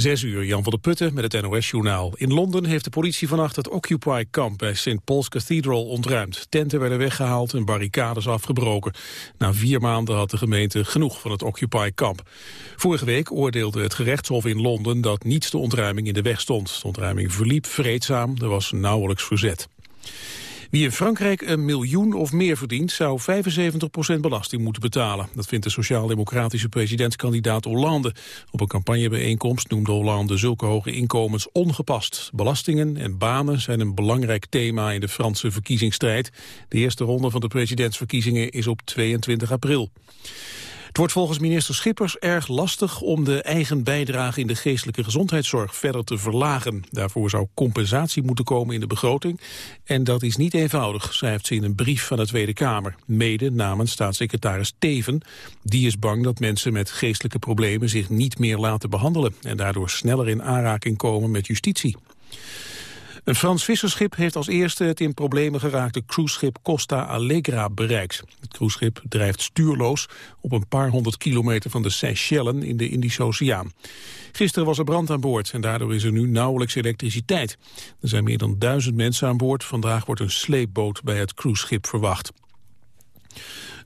Zes uur, Jan van der Putten met het NOS-journaal. In Londen heeft de politie vannacht het Occupy-kamp bij St. Paul's Cathedral ontruimd. Tenten werden weggehaald en barricades afgebroken. Na vier maanden had de gemeente genoeg van het Occupy-kamp. Vorige week oordeelde het gerechtshof in Londen dat niets de ontruiming in de weg stond. De ontruiming verliep vreedzaam, er was nauwelijks verzet. Wie in Frankrijk een miljoen of meer verdient, zou 75% belasting moeten betalen. Dat vindt de sociaal-democratische presidentskandidaat Hollande. Op een campagnebijeenkomst noemde Hollande zulke hoge inkomens ongepast. Belastingen en banen zijn een belangrijk thema in de Franse verkiezingsstrijd. De eerste ronde van de presidentsverkiezingen is op 22 april. Het wordt volgens minister Schippers erg lastig om de eigen bijdrage in de geestelijke gezondheidszorg verder te verlagen. Daarvoor zou compensatie moeten komen in de begroting. En dat is niet eenvoudig, schrijft ze in een brief van de Tweede Kamer. Mede namens staatssecretaris Teven. Die is bang dat mensen met geestelijke problemen zich niet meer laten behandelen. En daardoor sneller in aanraking komen met justitie. Een Frans visserschip heeft als eerste het in problemen geraakte cruiseschip Costa Allegra bereikt. Het cruiseschip drijft stuurloos op een paar honderd kilometer van de Seychellen in de Indische Oceaan. Gisteren was er brand aan boord en daardoor is er nu nauwelijks elektriciteit. Er zijn meer dan duizend mensen aan boord. Vandaag wordt een sleepboot bij het cruiseschip verwacht.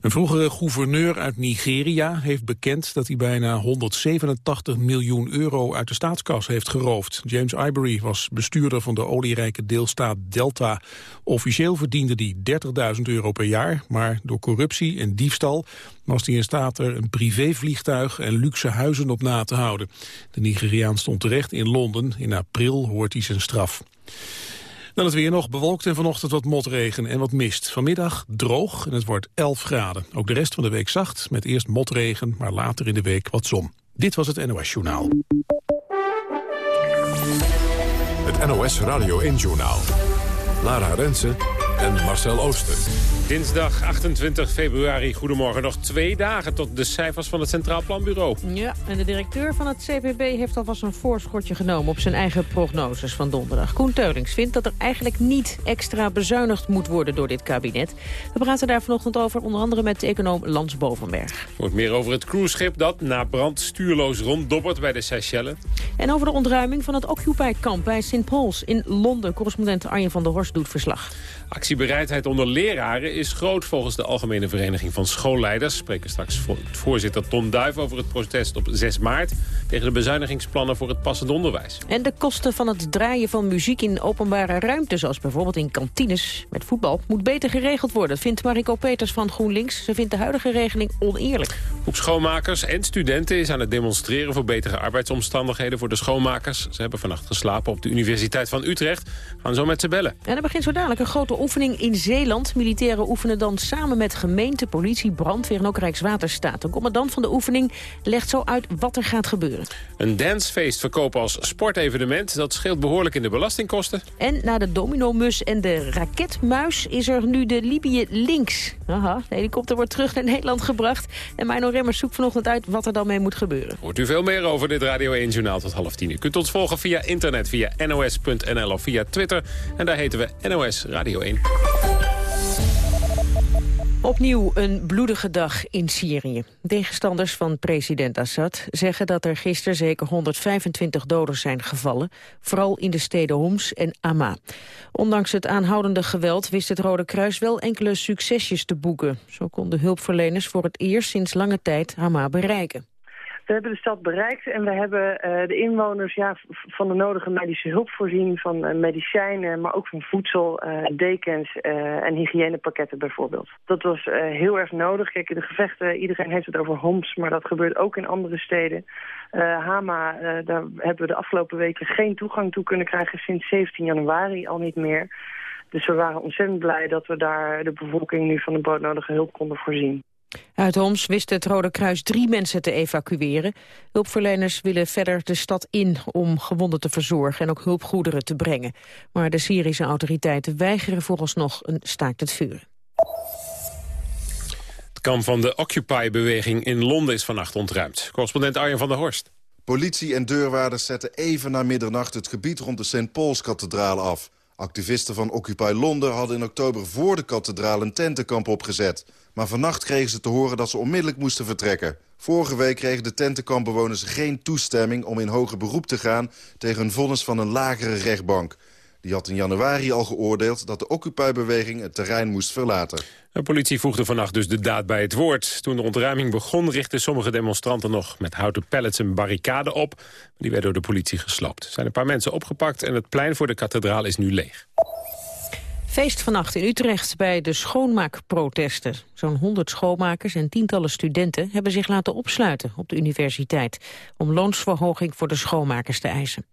Een vroegere gouverneur uit Nigeria heeft bekend dat hij bijna 187 miljoen euro uit de staatskas heeft geroofd. James Ivory was bestuurder van de olierijke deelstaat Delta. Officieel verdiende hij 30.000 euro per jaar, maar door corruptie en diefstal was hij in staat er een privévliegtuig en luxe huizen op na te houden. De Nigeriaan stond terecht in Londen. In april hoort hij zijn straf. Dan het weer nog bewolkt en vanochtend wat motregen en wat mist. Vanmiddag droog en het wordt 11 graden. Ook de rest van de week zacht, met eerst motregen, maar later in de week wat zon. Dit was het NOS Journaal. Het NOS Radio 1 Journaal. Lara Rensen en Marcel Ooster. Dinsdag 28 februari, goedemorgen. Nog twee dagen tot de cijfers van het Centraal Planbureau. Ja, en de directeur van het CPB heeft alvast een voorschotje genomen... op zijn eigen prognoses van donderdag. Koen Teulings vindt dat er eigenlijk niet extra bezuinigd moet worden door dit kabinet. We praten daar vanochtend over, onder andere met de econoom Lans Bovenberg. Wordt meer over het cruiseschip dat na brand stuurloos ronddobbert bij de Seychelles. En over de ontruiming van het Occupy-kamp bij St. Paul's in Londen. Correspondent Arjen van der Horst doet verslag. Actiebereidheid onder leraren is groot volgens de Algemene Vereniging van Schoolleiders. Spreken straks voorzitter Ton Duif over het protest op 6 maart... tegen de bezuinigingsplannen voor het passend onderwijs. En de kosten van het draaien van muziek in openbare ruimte... zoals bijvoorbeeld in kantines met voetbal... moet beter geregeld worden, vindt Mariko Peters van GroenLinks. Ze vindt de huidige regeling oneerlijk. Groep schoonmakers en studenten is aan het demonstreren... voor betere arbeidsomstandigheden voor de schoonmakers. Ze hebben vannacht geslapen op de Universiteit van Utrecht. Gaan zo met ze bellen. En er begint zo dadelijk een grote oefening in Zeeland. Militairen oefenen dan samen met gemeente, politie, brandweer en ook Rijkswaterstaat. De commandant van de oefening legt zo uit wat er gaat gebeuren. Een dancefeest verkopen als sportevenement, dat scheelt behoorlijk in de belastingkosten. En na de dominomus en de raketmuis is er nu de Libië Links. Aha, de helikopter wordt terug naar Nederland gebracht. En Mino Remmers zoekt vanochtend uit wat er dan mee moet gebeuren. Hoort u veel meer over dit Radio 1-journaal tot half tien. U kunt ons volgen via internet, via nos.nl of via Twitter. En daar heten we NOS Radio 1. Opnieuw een bloedige dag in Syrië. Tegenstanders van president Assad zeggen dat er gisteren zeker 125 doden zijn gevallen, vooral in de steden Homs en Hama. Ondanks het aanhoudende geweld wist het Rode Kruis wel enkele succesjes te boeken. Zo konden hulpverleners voor het eerst sinds lange tijd Hama bereiken. We hebben de stad bereikt en we hebben uh, de inwoners ja, van de nodige medische hulp voorzien. Van uh, medicijnen, maar ook van voedsel, uh, dekens en hygiënepakketten bijvoorbeeld. Dat was heel erg nodig. Kijk, de gevechten, iedereen heeft het over Homs, maar dat gebeurt ook in andere steden. Hama, daar hebben we de afgelopen weken geen toegang toe kunnen krijgen sinds 17 januari al niet meer. Dus we waren ontzettend blij dat we daar de bevolking nu van de broodnodige hulp konden voorzien. Uit Homs wist het Rode Kruis drie mensen te evacueren. Hulpverleners willen verder de stad in om gewonden te verzorgen en ook hulpgoederen te brengen. Maar de Syrische autoriteiten weigeren vooralsnog een staakt het vuren. Het kamp van de Occupy-beweging in Londen is vannacht ontruimd. Correspondent Arjen van der Horst. Politie en deurwaarders zetten even na middernacht het gebied rond de St. Paul's-kathedraal af. Activisten van Occupy Londen hadden in oktober voor de kathedraal een tentenkamp opgezet. Maar vannacht kregen ze te horen dat ze onmiddellijk moesten vertrekken. Vorige week kregen de tentenkampbewoners geen toestemming om in hoger beroep te gaan... tegen een vonnis van een lagere rechtbank. Die had in januari al geoordeeld dat de Occupy-beweging het terrein moest verlaten. De politie voegde vannacht dus de daad bij het woord. Toen de ontruiming begon richtten sommige demonstranten nog met houten pallets een barricade op. Die werd door de politie gesloopt. Er zijn een paar mensen opgepakt en het plein voor de kathedraal is nu leeg. Feest vannacht in Utrecht bij de schoonmaakprotesten. Zo'n 100 schoonmakers en tientallen studenten hebben zich laten opsluiten op de universiteit om loonsverhoging voor de schoonmakers te eisen.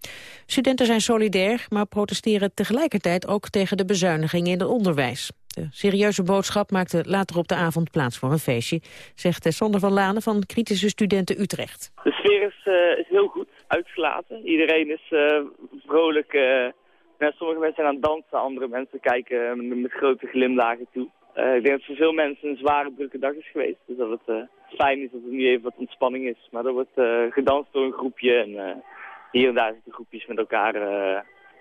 Studenten zijn solidair, maar protesteren tegelijkertijd ook tegen de bezuinigingen in het onderwijs. De serieuze boodschap maakte later op de avond plaats voor een feestje, zegt Sander van Lanen van Kritische Studenten Utrecht. De sfeer is, is heel goed uitgelaten. Iedereen is uh, vrolijk uh, sommige mensen zijn aan het dansen, andere mensen kijken met, met grote glimlagen toe. Uh, ik denk dat voor veel mensen een zware, drukke dag is geweest. Dus dat het uh, fijn is dat er nu even wat ontspanning is. Maar er wordt uh, gedanst door een groepje en hier en daar zitten groepjes met elkaar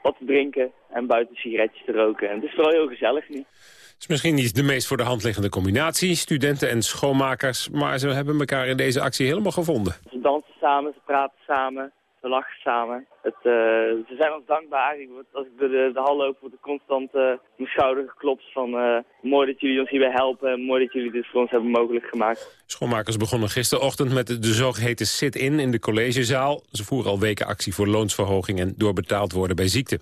wat te drinken en buiten sigaretjes te roken. En het is vooral heel gezellig nu. Het is misschien niet de meest voor de hand liggende combinatie, studenten en schoonmakers, maar ze hebben elkaar in deze actie helemaal gevonden. Ze dansen samen, ze praten samen, we lachen samen. Het, uh, ze zijn ons dankbaar. Als ik door de, de hal loop, word ik constant uh, mijn schouder geklopt van uh, mooi dat jullie ons hierbij helpen. Mooi dat jullie dit voor ons hebben mogelijk gemaakt. Schoonmakers begonnen gisterochtend met de zogeheten sit-in in de collegezaal. Ze voeren al weken actie voor loonsverhoging en doorbetaald worden bij ziekte.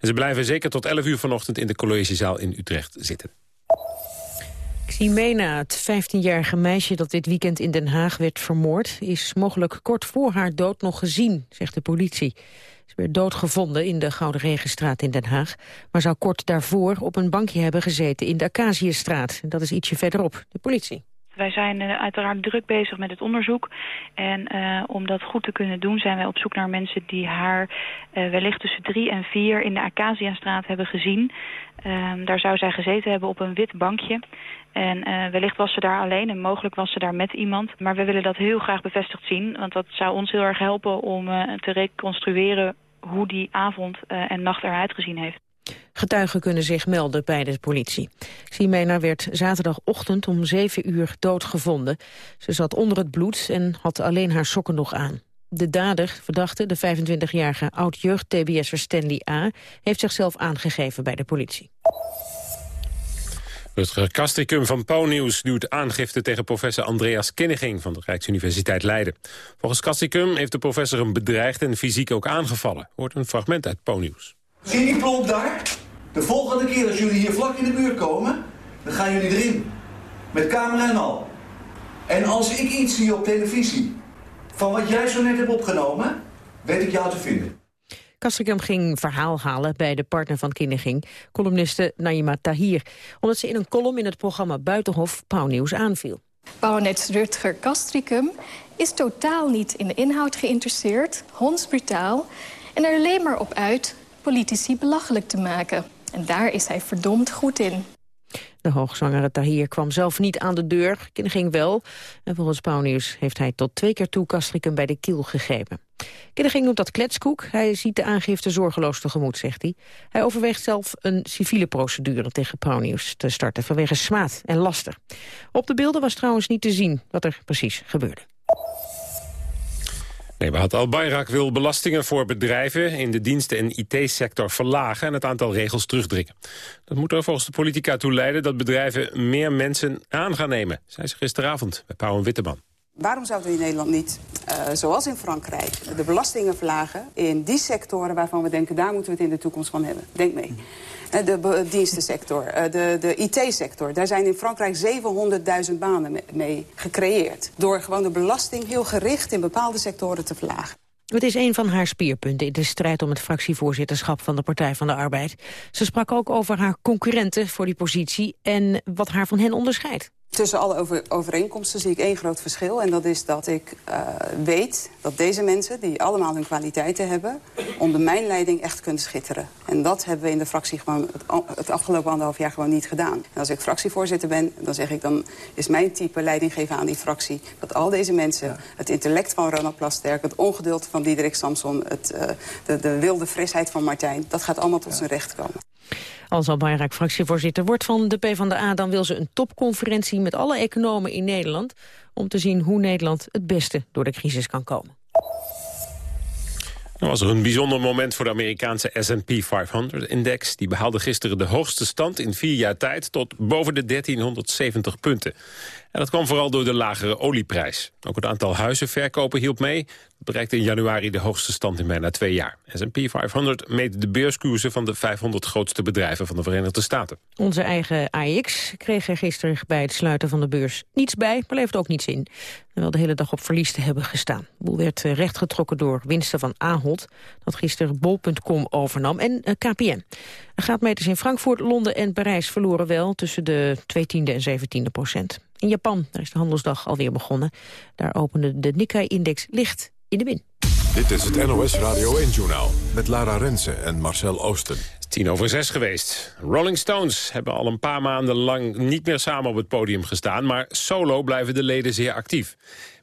En ze blijven zeker tot 11 uur vanochtend in de collegezaal in Utrecht zitten. Ximena, het 15-jarige meisje dat dit weekend in Den Haag werd vermoord... is mogelijk kort voor haar dood nog gezien, zegt de politie. Ze werd doodgevonden in de Gouden Regenstraat in Den Haag... maar zou kort daarvoor op een bankje hebben gezeten in de Acaciëstraat. Dat is ietsje verderop, de politie. Wij zijn uh, uiteraard druk bezig met het onderzoek. En uh, om dat goed te kunnen doen zijn wij op zoek naar mensen die haar uh, wellicht tussen drie en vier in de Acaciastraat hebben gezien. Ehm, daar zou zij gezeten hebben op een wit bankje. En wellicht was ze daar alleen en mogelijk was ze daar met iemand. Maar we willen dat heel graag bevestigd zien. Want dat zou ons heel erg helpen om te reconstrueren hoe die avond en nacht eruit gezien heeft. Getuigen kunnen zich melden bij de politie. Ximena werd zaterdagochtend om 7 uur doodgevonden. Ze zat onder het bloed en had alleen haar sokken nog aan. De dader, verdachte, de 25-jarige oud-jeugd-TBS'er Stanley A... heeft zichzelf aangegeven bij de politie. Het Kastricum van Pauwnieuws doet aangifte tegen professor Andreas Kinniging van de Rijksuniversiteit Leiden. Volgens Kastricum heeft de professor hem bedreigd en fysiek ook aangevallen. Hoort een fragment uit Pauwnieuws. Zie die plomp daar? De volgende keer als jullie hier vlak in de buurt komen, dan gaan jullie erin. Met camera en al. En als ik iets zie op televisie van wat jij zo net hebt opgenomen, weet ik jou te vinden. Kastrikum ging verhaal halen bij de partner van Kinniging, columniste Naima Tahir, omdat ze in een column in het programma Buitenhof Pauwnieuws aanviel. Baronet Rutger Castricum is totaal niet in de inhoud geïnteresseerd, hondsbrutaal... en er alleen maar op uit politici belachelijk te maken. En daar is hij verdomd goed in. De hoogzwangere Tahir kwam zelf niet aan de deur, ging wel. En volgens Pauwnieuws heeft hij tot twee keer toe Kastrikum bij de kiel gegrepen. Kinderging noemt dat kletskoek. Hij ziet de aangifte zorgeloos tegemoet, zegt hij. Hij overweegt zelf een civiele procedure tegen Pauwnieuws te starten... vanwege smaad en laster. Op de beelden was trouwens niet te zien wat er precies gebeurde. Nee, Nebat al-Bayrak wil belastingen voor bedrijven in de diensten- en IT-sector verlagen en het aantal regels terugdringen. Dat moet er volgens de politica toe leiden dat bedrijven meer mensen aan gaan nemen, zei ze gisteravond bij Pauw en Witteman. Waarom zouden we in Nederland niet, uh, zoals in Frankrijk, de belastingen verlagen in die sectoren waarvan we denken, daar moeten we het in de toekomst van hebben? Denk mee. Eh, de dienstensector, eh, de, de IT-sector. Daar zijn in Frankrijk 700.000 banen mee gecreëerd. Door gewoon de belasting heel gericht in bepaalde sectoren te verlagen. Het is een van haar spierpunten in de strijd om het fractievoorzitterschap van de Partij van de Arbeid. Ze sprak ook over haar concurrenten voor die positie en wat haar van hen onderscheidt. Tussen alle over, overeenkomsten zie ik één groot verschil. En dat is dat ik uh, weet dat deze mensen, die allemaal hun kwaliteiten hebben... onder mijn leiding echt kunnen schitteren. En dat hebben we in de fractie gewoon het, het afgelopen anderhalf jaar gewoon niet gedaan. En als ik fractievoorzitter ben, dan zeg ik... dan is mijn type leiding geven aan die fractie... dat al deze mensen, ja. het intellect van Ronald Plasterk... het ongeduld van Diederik Samson, het, uh, de, de wilde frisheid van Martijn... dat gaat allemaal tot ja. zijn recht komen. Als Albayrak fractievoorzitter wordt van de PvdA... dan wil ze een topconferentie met alle economen in Nederland... om te zien hoe Nederland het beste door de crisis kan komen. Er was een bijzonder moment voor de Amerikaanse S&P 500-index. Die behaalde gisteren de hoogste stand in vier jaar tijd tot boven de 1370 punten. En dat kwam vooral door de lagere olieprijs. Ook het aantal huizenverkopen hielp mee. Dat bereikte in januari de hoogste stand in bijna twee jaar. S&P 500 meet de beurskoersen van de 500 grootste bedrijven van de Verenigde Staten. Onze eigen AX kreeg er gisteren bij het sluiten van de beurs niets bij, maar leefde ook niets in. Terwijl de hele dag op verlies te hebben gestaan. Boel werd eh, rechtgetrokken door winsten van Ahold, dat gisteren bol.com overnam, en eh, KPN. Graadmeters in Frankfurt, Londen en Parijs verloren wel tussen de 2 tiende en 17 procent. In Japan, daar is de handelsdag alweer begonnen. Daar opende de Nikkei-index licht in de min. Dit is het NOS Radio 1-journaal met Lara Rensen en Marcel Oosten. Tien over zes geweest. Rolling Stones hebben al een paar maanden lang niet meer samen op het podium gestaan... maar solo blijven de leden zeer actief.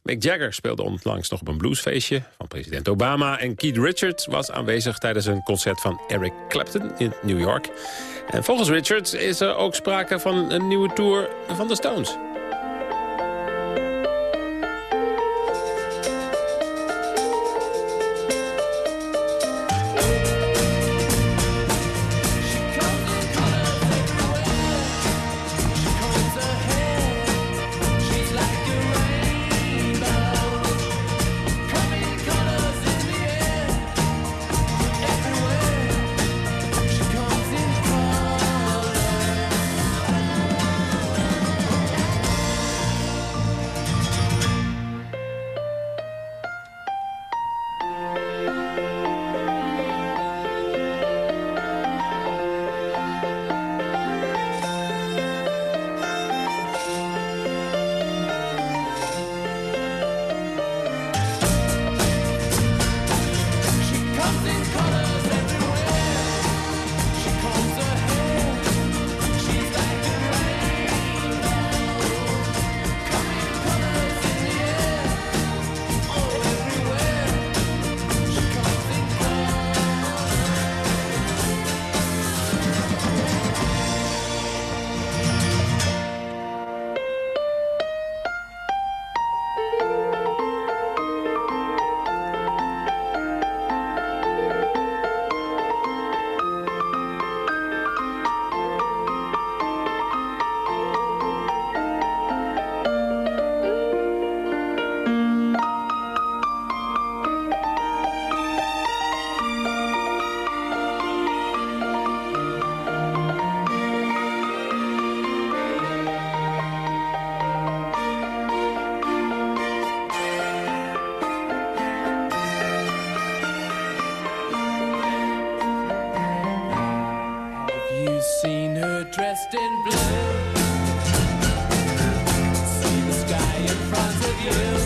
Mick Jagger speelde onlangs nog op een bluesfeestje van president Obama... en Keith Richards was aanwezig tijdens een concert van Eric Clapton in New York. En volgens Richards is er ook sprake van een nieuwe tour van de Stones. She's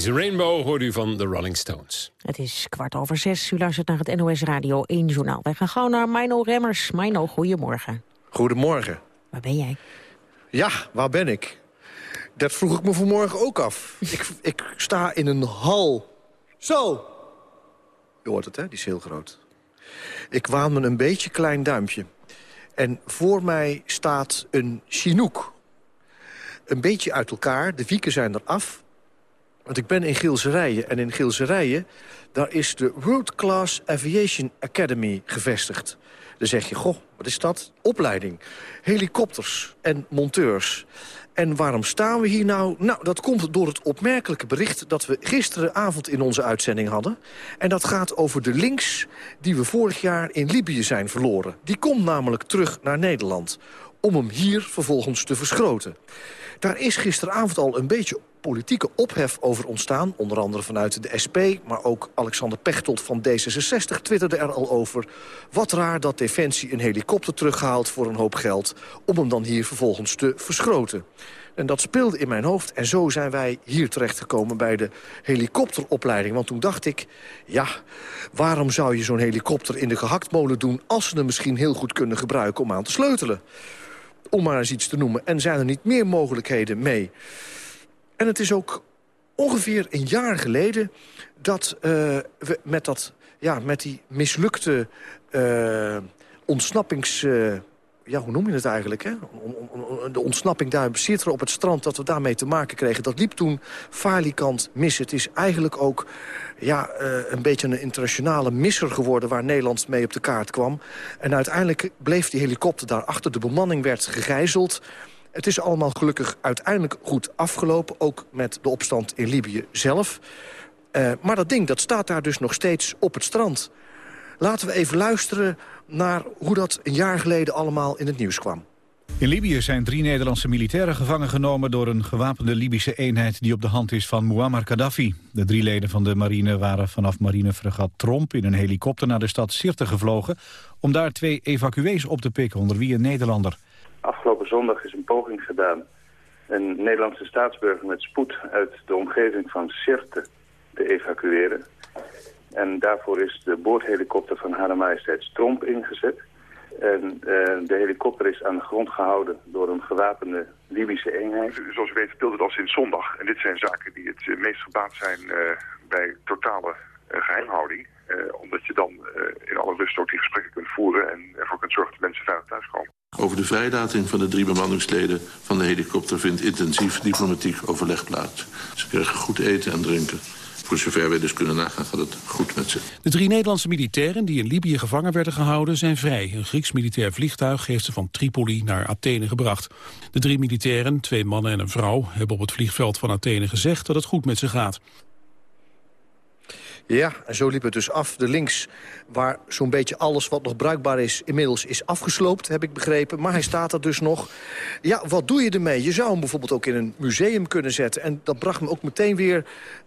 She's a Rainbow hoorde u van de Rolling Stones. Het is kwart over zes. U luistert naar het NOS Radio 1 Journaal. Wij gaan gauw naar Mino Remmers. Mino, goedemorgen. Goedemorgen. Waar ben jij? Ja, waar ben ik? Dat vroeg ik me vanmorgen ook af. ik, ik sta in een hal. Zo! Je hoort het, hè? Die is heel groot. Ik waan me een beetje klein duimpje. En voor mij staat een Chinook. Een beetje uit elkaar, de wieken zijn er af. Want ik ben in Gilserijen. En in Gilserijen, daar is de World Class Aviation Academy gevestigd. Dan zeg je, goh, wat is dat? Opleiding. Helikopters en monteurs. En waarom staan we hier nou? Nou, dat komt door het opmerkelijke bericht... dat we gisteravond in onze uitzending hadden. En dat gaat over de links die we vorig jaar in Libië zijn verloren. Die komt namelijk terug naar Nederland om hem hier vervolgens te verschroten. Daar is gisteravond al een beetje politieke ophef over ontstaan. Onder andere vanuit de SP, maar ook Alexander Pechtold van D66 twitterde er al over. Wat raar dat Defensie een helikopter terughaalt voor een hoop geld... om hem dan hier vervolgens te verschroten. En dat speelde in mijn hoofd. En zo zijn wij hier terechtgekomen bij de helikopteropleiding. Want toen dacht ik, ja, waarom zou je zo'n helikopter in de gehaktmolen doen... als ze hem misschien heel goed kunnen gebruiken om aan te sleutelen? Om maar eens iets te noemen. En zijn er niet meer mogelijkheden mee? En het is ook ongeveer een jaar geleden dat uh, we met, dat, ja, met die mislukte uh, ontsnappings... Uh, ja, hoe noem je het eigenlijk, hè? De ontsnapping daar op het strand, dat we daarmee te maken kregen. Dat liep toen falikant mis. Het is eigenlijk ook ja, een beetje een internationale misser geworden... waar Nederland mee op de kaart kwam. En uiteindelijk bleef die helikopter daar achter. De bemanning werd gegijzeld. Het is allemaal gelukkig uiteindelijk goed afgelopen. Ook met de opstand in Libië zelf. Uh, maar dat ding dat staat daar dus nog steeds op het strand. Laten we even luisteren naar hoe dat een jaar geleden allemaal in het nieuws kwam. In Libië zijn drie Nederlandse militairen gevangen genomen... door een gewapende Libische eenheid die op de hand is van Muammar Gaddafi. De drie leden van de marine waren vanaf marinefregat Tromp... in een helikopter naar de stad Sirte gevlogen... om daar twee evacuees op te pikken, onder wie een Nederlander. Afgelopen zondag is een poging gedaan een Nederlandse staatsburger met spoed uit de omgeving van Sirte te evacueren. En daarvoor is de boordhelikopter van Hare Majesteit Tromp ingezet. En uh, de helikopter is aan de grond gehouden door een gewapende Libische eenheid. Zoals u weet speelt het al sinds zondag. En dit zijn zaken die het meest gebaat zijn uh, bij totale uh, geheimhouding. omdat je dan in alle rust ook die gesprekken kunt voeren en ervoor kunt zorgen dat mensen veilig thuiskomen. Over de vrijlating van de drie bemanningsleden van de helikopter vindt intensief diplomatiek overleg plaats. Ze krijgen goed eten en drinken. Voor zover wij dus kunnen nagaan gaat het goed met ze. De drie Nederlandse militairen die in Libië gevangen werden gehouden zijn vrij. Een Grieks militair vliegtuig heeft ze van Tripoli naar Athene gebracht. De drie militairen, twee mannen en een vrouw, hebben op het vliegveld van Athene gezegd dat het goed met ze gaat. Ja, en zo liep het dus af. De links, waar zo'n beetje alles wat nog bruikbaar is... inmiddels is afgesloopt, heb ik begrepen. Maar hij staat er dus nog. Ja, wat doe je ermee? Je zou hem bijvoorbeeld ook in een museum kunnen zetten. En dat bracht me ook meteen weer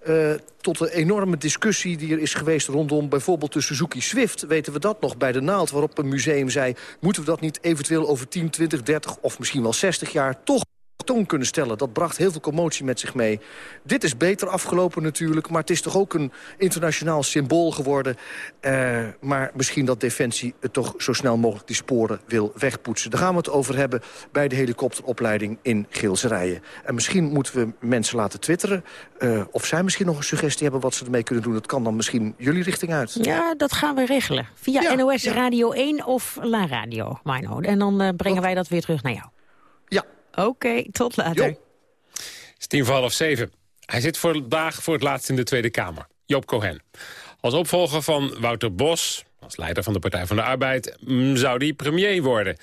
uh, tot de enorme discussie... die er is geweest rondom bijvoorbeeld de Suzuki Swift. Weten we dat nog bij de naald, waarop een museum zei... moeten we dat niet eventueel over 10, 20, 30 of misschien wel 60 jaar... toch toon kunnen stellen. Dat bracht heel veel commotie met zich mee. Dit is beter afgelopen natuurlijk, maar het is toch ook een internationaal symbool geworden. Uh, maar misschien dat Defensie het toch zo snel mogelijk die sporen wil wegpoetsen. Daar gaan we het over hebben bij de helikopteropleiding in Geelserijen. En misschien moeten we mensen laten twitteren. Uh, of zij misschien nog een suggestie hebben wat ze ermee kunnen doen. Dat kan dan misschien jullie richting uit. Ja, dat gaan we regelen. Via ja, NOS ja. Radio 1 of La Radio, Mino. En dan uh, brengen wij dat weer terug naar jou. Ja, Oké, okay, tot later. Het is tien voor half zeven. Hij zit vandaag voor het laatst in de Tweede Kamer. Joop Cohen. Als opvolger van Wouter Bos, als leider van de Partij van de Arbeid... zou die premier worden.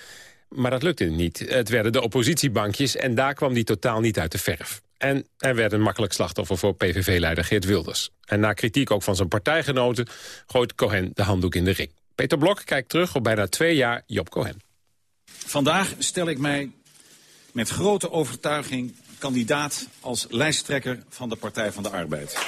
Maar dat lukte niet. Het werden de oppositiebankjes en daar kwam die totaal niet uit de verf. En er werd een makkelijk slachtoffer voor PVV-leider Geert Wilders. En na kritiek ook van zijn partijgenoten gooit Cohen de handdoek in de ring. Peter Blok kijkt terug op bijna twee jaar Job Cohen. Vandaag stel ik mij met grote overtuiging kandidaat als lijsttrekker van de Partij van de Arbeid.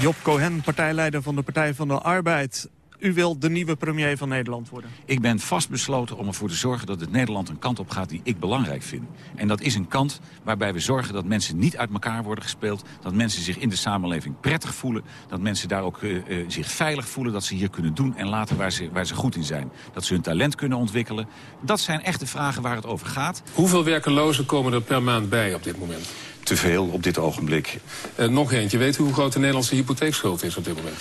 Job Cohen, partijleider van de Partij van de Arbeid. U wil de nieuwe premier van Nederland worden. Ik ben vastbesloten om ervoor te zorgen dat het Nederland een kant op gaat die ik belangrijk vind. En dat is een kant waarbij we zorgen dat mensen niet uit elkaar worden gespeeld. Dat mensen zich in de samenleving prettig voelen. Dat mensen daar ook uh, uh, zich veilig voelen. Dat ze hier kunnen doen en laten waar ze, waar ze goed in zijn. Dat ze hun talent kunnen ontwikkelen. Dat zijn echt de vragen waar het over gaat. Hoeveel werkelozen komen er per maand bij op dit moment? Te veel op dit ogenblik. Uh, nog eentje. Weet u hoe groot de Nederlandse hypotheekschuld is op dit moment?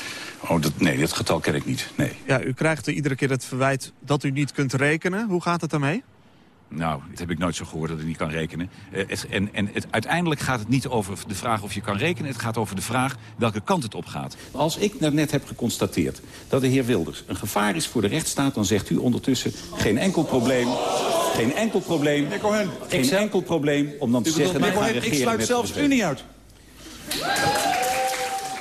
Oh, dat, nee, dat getal ken ik niet. Nee. Ja, u krijgt er iedere keer het verwijt dat u niet kunt rekenen. Hoe gaat het daarmee? Nou, dat heb ik nooit zo gehoord dat ik niet kan rekenen. Uh, het, en en het, uiteindelijk gaat het niet over de vraag of je kan rekenen. Het gaat over de vraag welke kant het op gaat. Als ik net heb geconstateerd dat de heer Wilders een gevaar is voor de rechtsstaat... dan zegt u ondertussen geen enkel probleem. Geen enkel probleem. Geen enkel probleem om dan te zeggen... dat ik sluit zelfs u niet uit.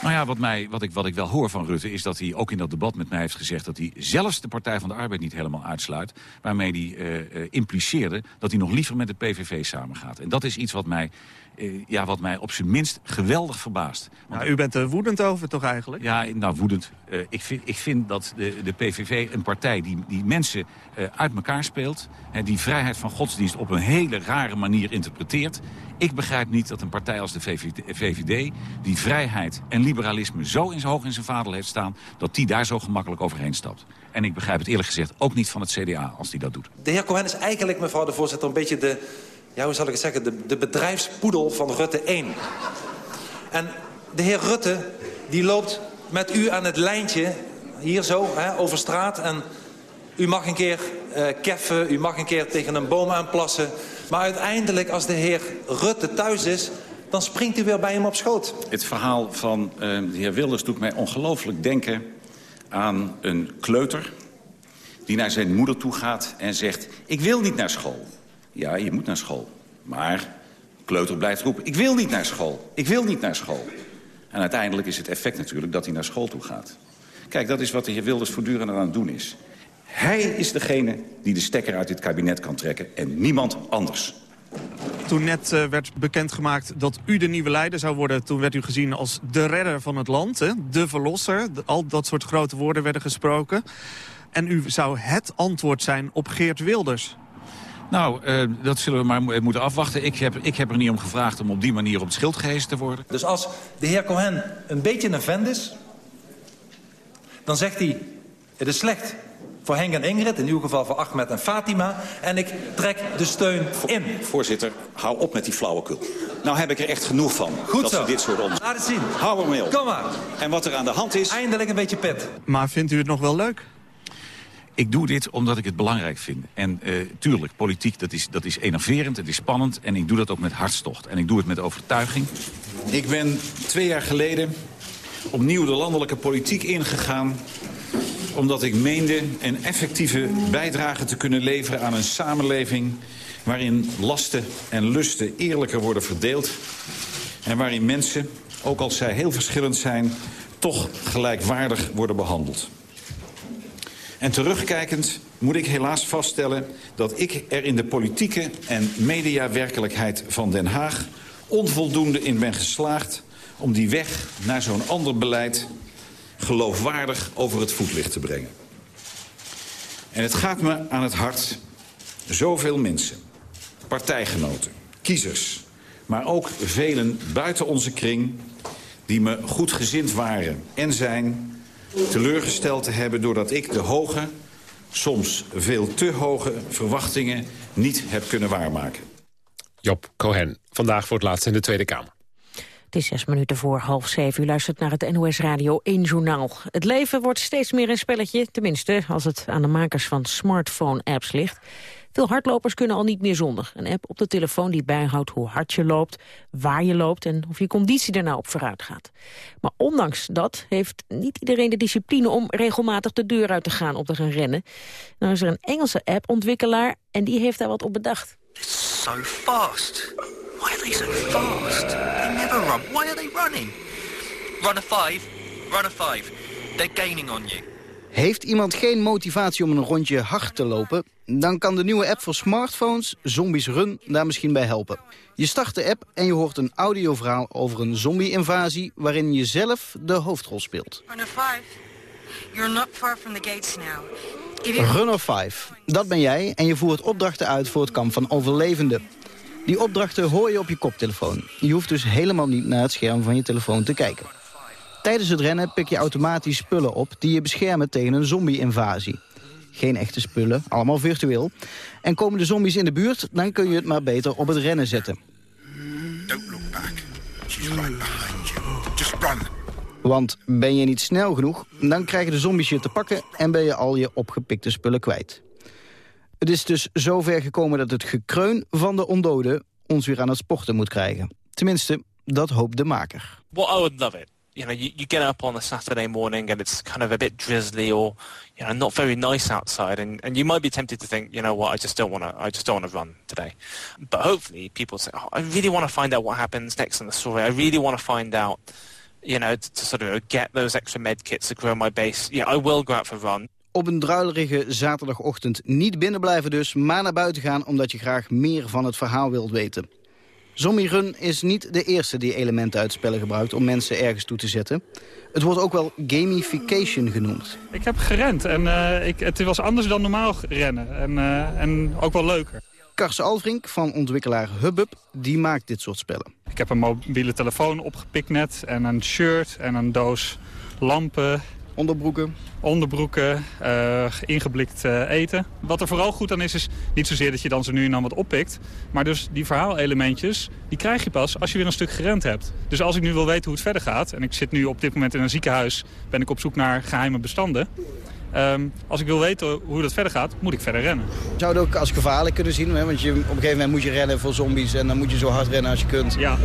Nou ja, wat, mij, wat, ik, wat ik wel hoor van Rutte is dat hij ook in dat debat met mij heeft gezegd... dat hij zelfs de Partij van de Arbeid niet helemaal uitsluit. Waarmee hij uh, uh, impliceerde dat hij nog liever met de PVV samengaat. En dat is iets wat mij, ja, wat mij op zijn minst geweldig verbaast. Want, nou, u bent er woedend over toch eigenlijk? Ja, nou woedend. ik, vind, ik vind dat de, de PVV een partij die, die mensen uit elkaar speelt... Hè, die vrijheid van godsdienst op een hele rare manier interpreteert... Ik begrijp niet dat een partij als de VVD, die vrijheid en liberalisme zo in hoog in zijn vaandel heeft staan... dat die daar zo gemakkelijk overheen stapt. En ik begrijp het eerlijk gezegd ook niet van het CDA als die dat doet. De heer Cohen is eigenlijk, mevrouw de voorzitter, een beetje de... ja, hoe zal ik het zeggen, de, de bedrijfspoedel van Rutte 1. En de heer Rutte, die loopt met u aan het lijntje, hier zo, hè, over straat... en u mag een keer uh, keffen, u mag een keer tegen een boom aanplassen... Maar uiteindelijk, als de heer Rutte thuis is... dan springt u weer bij hem op schoot. Het verhaal van uh, de heer Wilders doet mij ongelooflijk denken aan een kleuter... die naar zijn moeder toe gaat en zegt... ik wil niet naar school. Ja, je moet naar school. Maar kleuter blijft roepen... ik wil niet naar school, ik wil niet naar school. En uiteindelijk is het effect natuurlijk dat hij naar school toe gaat. Kijk, dat is wat de heer Wilders voortdurend aan het doen is. Hij is degene die de stekker uit dit kabinet kan trekken en niemand anders. Toen net uh, werd bekendgemaakt dat u de nieuwe leider zou worden... toen werd u gezien als de redder van het land, hè? de verlosser. Al dat soort grote woorden werden gesproken. En u zou het antwoord zijn op Geert Wilders. Nou, uh, dat zullen we maar moeten afwachten. Ik heb, ik heb er niet om gevraagd om op die manier op het schild gehezen te worden. Dus als de heer Cohen een beetje een vent is... dan zegt hij, het is slecht voor Henk en Ingrid, in uw geval voor Ahmed en Fatima. En ik trek de steun in. Voorzitter, hou op met die flauwekul. Nou heb ik er echt genoeg van. Goed dat zo. Ze dit soort onder... Laat het zien. Hou er mee op. Kom maar. En wat er aan de hand is... Eindelijk een beetje pit. Maar vindt u het nog wel leuk? Ik doe dit omdat ik het belangrijk vind. En uh, tuurlijk, politiek, dat is, dat is enerverend, het is spannend. En ik doe dat ook met hartstocht. En ik doe het met overtuiging. Ik ben twee jaar geleden opnieuw de landelijke politiek ingegaan omdat ik meende een effectieve bijdrage te kunnen leveren aan een samenleving... waarin lasten en lusten eerlijker worden verdeeld... en waarin mensen, ook als zij heel verschillend zijn... toch gelijkwaardig worden behandeld. En terugkijkend moet ik helaas vaststellen... dat ik er in de politieke en mediawerkelijkheid van Den Haag... onvoldoende in ben geslaagd om die weg naar zo'n ander beleid geloofwaardig over het voetlicht te brengen. En het gaat me aan het hart, zoveel mensen, partijgenoten, kiezers... maar ook velen buiten onze kring die me goedgezind waren en zijn... teleurgesteld te hebben doordat ik de hoge, soms veel te hoge verwachtingen niet heb kunnen waarmaken. Job Cohen, vandaag voor het laatst in de Tweede Kamer. Het is zes minuten voor half zeven. U luistert naar het NOS Radio 1 Journaal. Het leven wordt steeds meer een spelletje, tenminste als het aan de makers van smartphone-apps ligt. Veel hardlopers kunnen al niet meer zonder. Een app op de telefoon die bijhoudt hoe hard je loopt, waar je loopt en of je conditie nou op vooruit gaat. Maar ondanks dat heeft niet iedereen de discipline om regelmatig de deur uit te gaan om te gaan rennen. Nou is er een Engelse app-ontwikkelaar en die heeft daar wat op bedacht. So fast. Why are they so fast? They never run. Why are they running? Run a five. Run a five. They're gaining on you. Heeft iemand geen motivatie om een rondje hard te lopen? Dan kan de nieuwe app voor smartphones, Zombies Run, daar misschien bij helpen. Je start de app en je hoort een audioverhaal over een zombie-invasie... waarin je zelf de hoofdrol speelt. Run a five. You're not far from the gates now. If you... Run of 5, dat ben jij en je voert opdrachten uit voor het kamp van overlevenden. Die opdrachten hoor je op je koptelefoon. Je hoeft dus helemaal niet naar het scherm van je telefoon te kijken. Tijdens het rennen pik je automatisch spullen op die je beschermen tegen een zombie-invasie. Geen echte spullen, allemaal virtueel. En komen de zombies in de buurt, dan kun je het maar beter op het rennen zetten. Don't look back. She's right behind you. Just run. Want ben je niet snel genoeg, dan krijgen de zombies je te pakken... en ben je al je opgepikte spullen kwijt. Het is dus zover gekomen dat het gekreun van de ondoden... ons weer aan het sporten moet krijgen. Tenminste, dat hoopt de maker. Well, I would love it. You know, you, you get up on a Saturday morning and it's kind of a bit drizzly or, you know, not very nice outside, and, and you might be tempted to think, you know what, I just don't want to, I just don't want to run today. But hopefully, people say, oh, I really want to find out what happens next in the story. I really want to find out, you know, to, to sort of get those extra med kits to grow my base. Yeah, I will go out for a run. Op een druilerige zaterdagochtend niet binnen blijven dus, maar naar buiten gaan... omdat je graag meer van het verhaal wilt weten. Zombie Run is niet de eerste die elementen uit spellen gebruikt... om mensen ergens toe te zetten. Het wordt ook wel gamification genoemd. Ik heb gerend en uh, ik, het was anders dan normaal rennen. En, uh, en ook wel leuker. Kars Alvrink van ontwikkelaar Hubbub, die maakt dit soort spellen. Ik heb een mobiele telefoon opgepikt net en een shirt en een doos lampen Onderbroeken? Onderbroeken, uh, ingeblikt uh, eten. Wat er vooral goed aan is, is niet zozeer dat je dan zo nu en dan wat oppikt. Maar dus die verhaalelementjes, die krijg je pas als je weer een stuk gerend hebt. Dus als ik nu wil weten hoe het verder gaat... en ik zit nu op dit moment in een ziekenhuis, ben ik op zoek naar geheime bestanden... Um, als ik wil weten hoe dat verder gaat, moet ik verder rennen. Zou het ook als gevaarlijk kunnen zien? Hè? Want je, op een gegeven moment moet je rennen voor zombies... en dan moet je zo hard rennen als je kunt. Ja.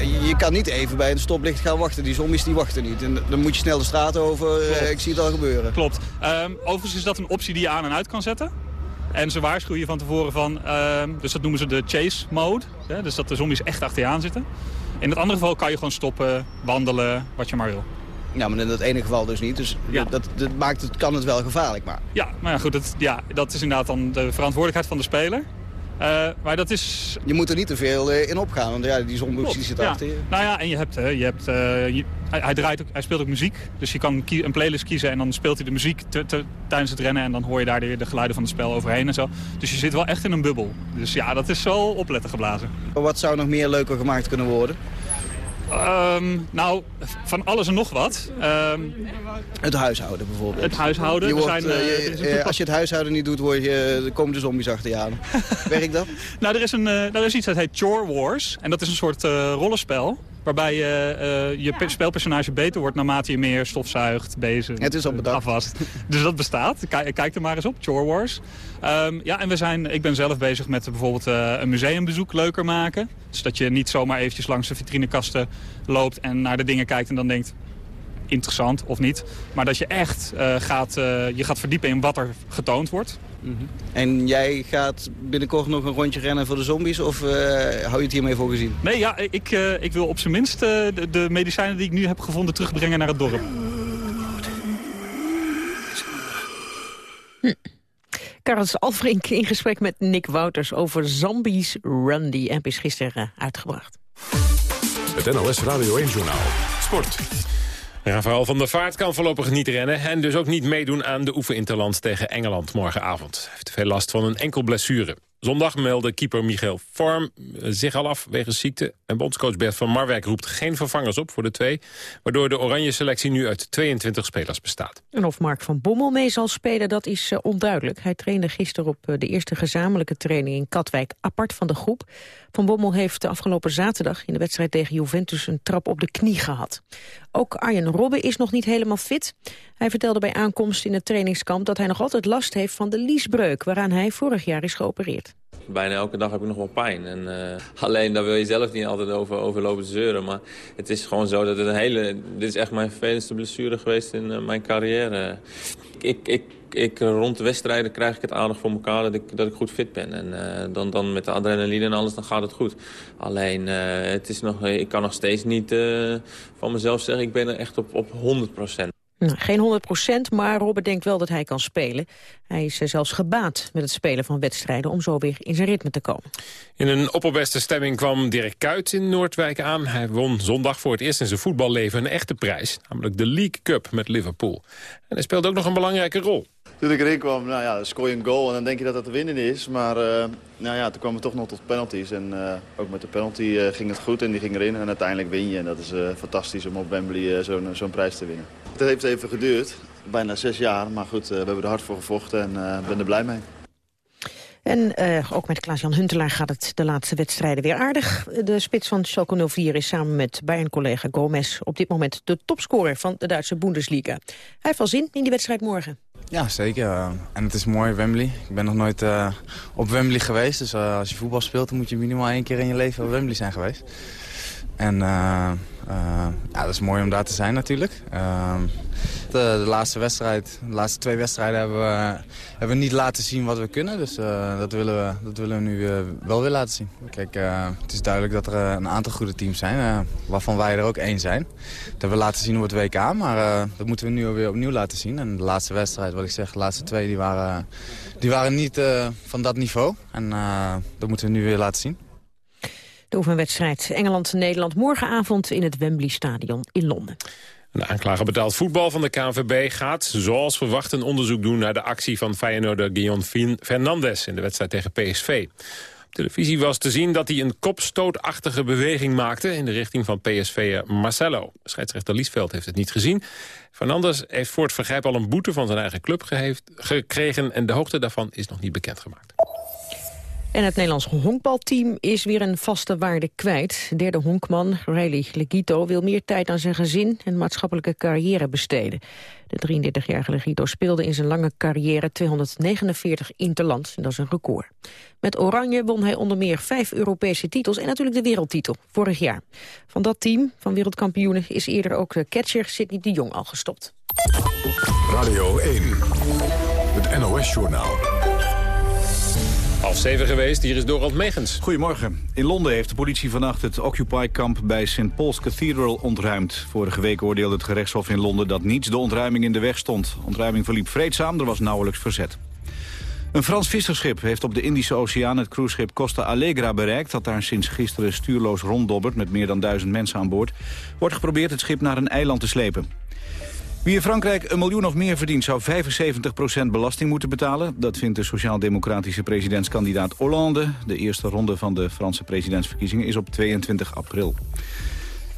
Je kan niet even bij een stoplicht gaan wachten. Die zombies die wachten niet. En dan moet je snel de straat over. Uh, ik zie het al gebeuren. Klopt. Um, overigens is dat een optie die je aan en uit kan zetten. En ze waarschuwen je van tevoren van, uh, dus dat noemen ze de chase mode. Hè? Dus dat de zombies echt achter je aan zitten. In het andere geval kan je gewoon stoppen, wandelen, wat je maar wil. Ja, maar in dat ene geval dus niet. Dus ja. dat, dat maakt het, kan het wel gevaarlijk maken. Ja, maar ja, goed, dat, ja, dat is inderdaad dan de verantwoordelijkheid van de speler. Uh, maar dat is... Je moet er niet te veel uh, in opgaan, want ja, die die zitten ja. achter je. Nou ja, en je hebt, uh, je hebt je, hij, hij, draait ook, hij speelt ook muziek. Dus je kan een playlist kiezen en dan speelt hij de muziek te, te, tijdens het rennen. En dan hoor je daar de, de, geluiden van het spel overheen en zo. Dus je zit wel echt in een bubbel. Dus ja, dat is wel opletten geblazen. Wat zou nog meer leuker gemaakt kunnen worden? Um, nou, van alles en nog wat. Um, het huishouden bijvoorbeeld. Het huishouden. Je wordt, zijn, uh, je, uh, als je het huishouden niet doet, word je, komen de zombies achter je aan. Werkt dat? nou, er is, een, er is iets dat heet Chore Wars. En dat is een soort rollenspel. Waarbij je, je spelpersonage beter wordt naarmate je meer stofzuigt, bezig, Het is al bedacht. afwast. dus dat bestaat. Kijk, kijk er maar eens op, Chore Wars. Um, ja, en we zijn, ik ben zelf bezig met bijvoorbeeld uh, een museumbezoek leuker maken. Dus dat je niet zomaar eventjes langs de vitrinekasten loopt en naar de dingen kijkt en dan denkt interessant of niet. Maar dat je echt uh, gaat, uh, je gaat verdiepen in wat er getoond wordt. Mm -hmm. En jij gaat binnenkort nog een rondje rennen voor de zombies of uh, hou je het hiermee voor gezien? Nee, ja, ik, ik wil op zijn minst de, de medicijnen die ik nu heb gevonden terugbrengen naar het dorp. Hm. Karels Alfrink in gesprek met Nick Wouters over Zombies Run. Die app is gisteren uitgebracht. Het NOS Radio 1-journaal. Sport. Rafael van der Vaart kan voorlopig niet rennen... en dus ook niet meedoen aan de oefeninterland tegen Engeland morgenavond. Hij heeft veel last van een enkel blessure. Zondag meldde keeper Michael Vorm zich al af wegens ziekte. En bondscoach Bert van Marwijk roept geen vervangers op voor de twee... waardoor de oranje selectie nu uit 22 spelers bestaat. En of Mark van Bommel mee zal spelen, dat is uh, onduidelijk. Hij trainde gisteren op uh, de eerste gezamenlijke training in Katwijk... apart van de groep. Van Bommel heeft de afgelopen zaterdag in de wedstrijd tegen Juventus... een trap op de knie gehad. Ook Arjen Robben is nog niet helemaal fit. Hij vertelde bij aankomst in het trainingskamp dat hij nog altijd last heeft van de liesbreuk... waaraan hij vorig jaar is geopereerd. Bijna elke dag heb ik nog wel pijn. En, uh, alleen daar wil je zelf niet altijd over, lopen zeuren. Maar het is gewoon zo dat het een hele... Dit is echt mijn vervelendste blessure geweest in uh, mijn carrière. Ik, ik, ik, rond de wedstrijden krijg ik het aardig voor elkaar dat ik, dat ik goed fit ben. En uh, dan, dan met de adrenaline en alles, dan gaat het goed. Alleen, het is nog, ik kan nog steeds niet van mezelf zeggen, ik ben er echt op, op 100 procent. Nou, geen 100 procent, maar Robert denkt wel dat hij kan spelen. Hij is eh, zelfs gebaat met het spelen van wedstrijden... om zo weer in zijn ritme te komen. In een opperbeste stemming kwam Dirk Kuyt in Noordwijk aan. Hij won zondag voor het eerst in zijn voetballeven een echte prijs. Namelijk de League Cup met Liverpool. En hij speelt ook nog een belangrijke rol. Toen ik erin kwam, nou ja, scoor je een goal en dan denk je dat dat de winnen is. Maar uh, nou ja, toen kwam het toch nog tot penalties. En uh, ook met de penalty uh, ging het goed en die ging erin. En uiteindelijk win je. En dat is fantastisch om op Wembley zo'n prijs te winnen. Het heeft even geduurd, bijna zes jaar. Maar goed, we hebben er hard voor gevochten en ben er blij mee. En ook met Klaas-Jan Huntelaar gaat het de laatste wedstrijden weer aardig. De spits van Schalke 04 is samen met Bayern-collega Gomez... op dit moment de topscorer van de Duitse Bundesliga. Hij heeft wel zin in die wedstrijd morgen. Ja, zeker. En het is mooi, Wembley. Ik ben nog nooit uh, op Wembley geweest. Dus uh, als je voetbal speelt, dan moet je minimaal één keer in je leven op Wembley zijn geweest. En uh, ja, dat is mooi om daar te zijn natuurlijk. Ehm, de, de, laatste wedstrijd, de laatste twee wedstrijden hebben we, hebben we niet laten zien wat we kunnen. Dus dat, willen we, dat willen we nu wel weer laten zien. Kijk, het is duidelijk dat er een aantal goede teams zijn, waarvan wij er ook één zijn. Dat hebben we laten zien op het WK, maar dat moeten we nu weer opnieuw laten zien. En de laatste wedstrijd, wat ik zeg, de laatste twee, die waren, die waren niet van dat niveau. En dat moeten we nu weer laten zien. De oefenwedstrijd Engeland-Nederland morgenavond in het Wembley Stadion in Londen. De aanklager betaald voetbal van de KNVB gaat, zoals verwacht, een onderzoek doen naar de actie van Feyenoorder Guillaume Fernandes in de wedstrijd tegen PSV. Op televisie was te zien dat hij een kopstootachtige beweging maakte in de richting van PSV'er Marcelo. Scheidsrechter Liesveld heeft het niet gezien. Fernandes heeft voor het vergrijp al een boete van zijn eigen club gekregen en de hoogte daarvan is nog niet bekendgemaakt. En het Nederlands honkbalteam is weer een vaste waarde kwijt. Derde honkman, Riley Legito, wil meer tijd aan zijn gezin en maatschappelijke carrière besteden. De 33-jarige Legito speelde in zijn lange carrière 249 interlands. En dat is een record. Met Oranje won hij onder meer vijf Europese titels en natuurlijk de wereldtitel vorig jaar. Van dat team van wereldkampioenen is eerder ook de catcher Sidney de Jong al gestopt. Radio 1, het NOS-journaal. Half zeven geweest, hier is Dorald Megens. Goedemorgen. In Londen heeft de politie vannacht het Occupy-kamp bij St. Paul's Cathedral ontruimd. Vorige week oordeelde het gerechtshof in Londen dat niets de ontruiming in de weg stond. ontruiming verliep vreedzaam, er was nauwelijks verzet. Een Frans visserschip heeft op de Indische Oceaan het cruiseschip Costa Allegra bereikt... dat daar sinds gisteren stuurloos ronddobbert met meer dan duizend mensen aan boord. Wordt geprobeerd het schip naar een eiland te slepen. Wie in Frankrijk een miljoen of meer verdient... zou 75% belasting moeten betalen. Dat vindt de sociaal-democratische presidentskandidaat Hollande. De eerste ronde van de Franse presidentsverkiezingen is op 22 april.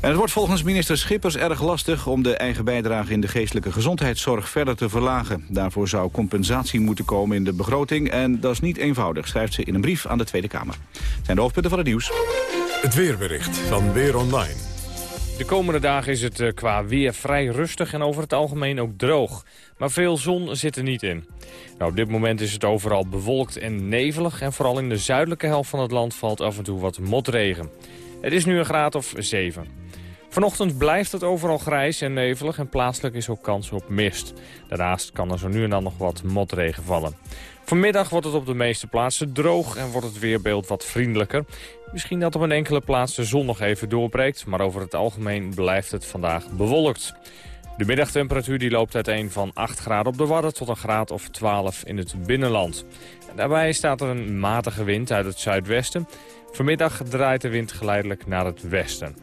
En het wordt volgens minister Schippers erg lastig om de eigen bijdrage in de geestelijke gezondheidszorg verder te verlagen. Daarvoor zou compensatie moeten komen in de begroting en dat is niet eenvoudig, schrijft ze in een brief aan de Tweede Kamer. Het zijn de hoofdpunten van het nieuws. Het weerbericht van Weer Online. De komende dagen is het eh, qua weer vrij rustig en over het algemeen ook droog. Maar veel zon zit er niet in. Nou, op dit moment is het overal bewolkt en nevelig... en vooral in de zuidelijke helft van het land valt af en toe wat motregen. Het is nu een graad of 7. Vanochtend blijft het overal grijs en nevelig en plaatselijk is ook kans op mist. Daarnaast kan er zo nu en dan nog wat motregen vallen. Vanmiddag wordt het op de meeste plaatsen droog en wordt het weerbeeld wat vriendelijker. Misschien dat op een enkele plaats de zon nog even doorbreekt, maar over het algemeen blijft het vandaag bewolkt. De middagtemperatuur die loopt uiteen van 8 graden op de Wadden tot een graad of 12 in het binnenland. daarbij staat er een matige wind uit het zuidwesten. Vanmiddag draait de wind geleidelijk naar het westen.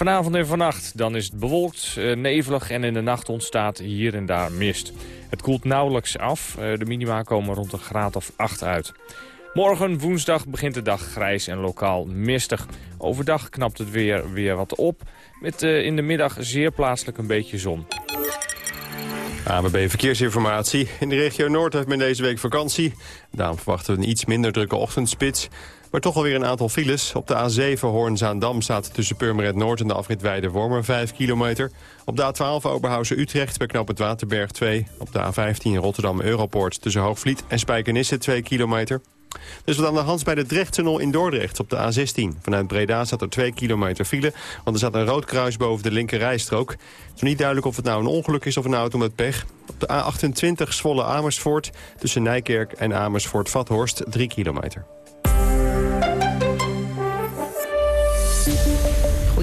Vanavond en vannacht dan is het bewolkt, eh, nevelig en in de nacht ontstaat hier en daar mist. Het koelt nauwelijks af, eh, de minima komen rond een graad of 8 uit. Morgen, woensdag, begint de dag grijs en lokaal mistig. Overdag knapt het weer weer wat op, met uh, in de middag zeer plaatselijk een beetje zon. ABB Verkeersinformatie. In de regio Noord heeft men deze week vakantie. Daarom verwachten we een iets minder drukke ochtendspits. Maar toch alweer een aantal files. Op de A7 Hoorn-Zaandam staat tussen Purmerend Noord en de afrit Weide-Wormer 5 kilometer. Op de A12 Oberhausen-Utrecht bij knop het Waterberg 2. Op de A15 Rotterdam-Europoort tussen Hoogvliet en Spijkenisse 2 kilometer. Dus wat aan de hand bij de Drechttunnel in Dordrecht op de A16. Vanuit Breda staat er 2 kilometer file, want er staat een rood kruis boven de linker rijstrook. Het is niet duidelijk of het nou een ongeluk is of een auto met pech. Op de A28 Zwolle Amersfoort tussen Nijkerk en Amersfoort-Vathorst 3 kilometer.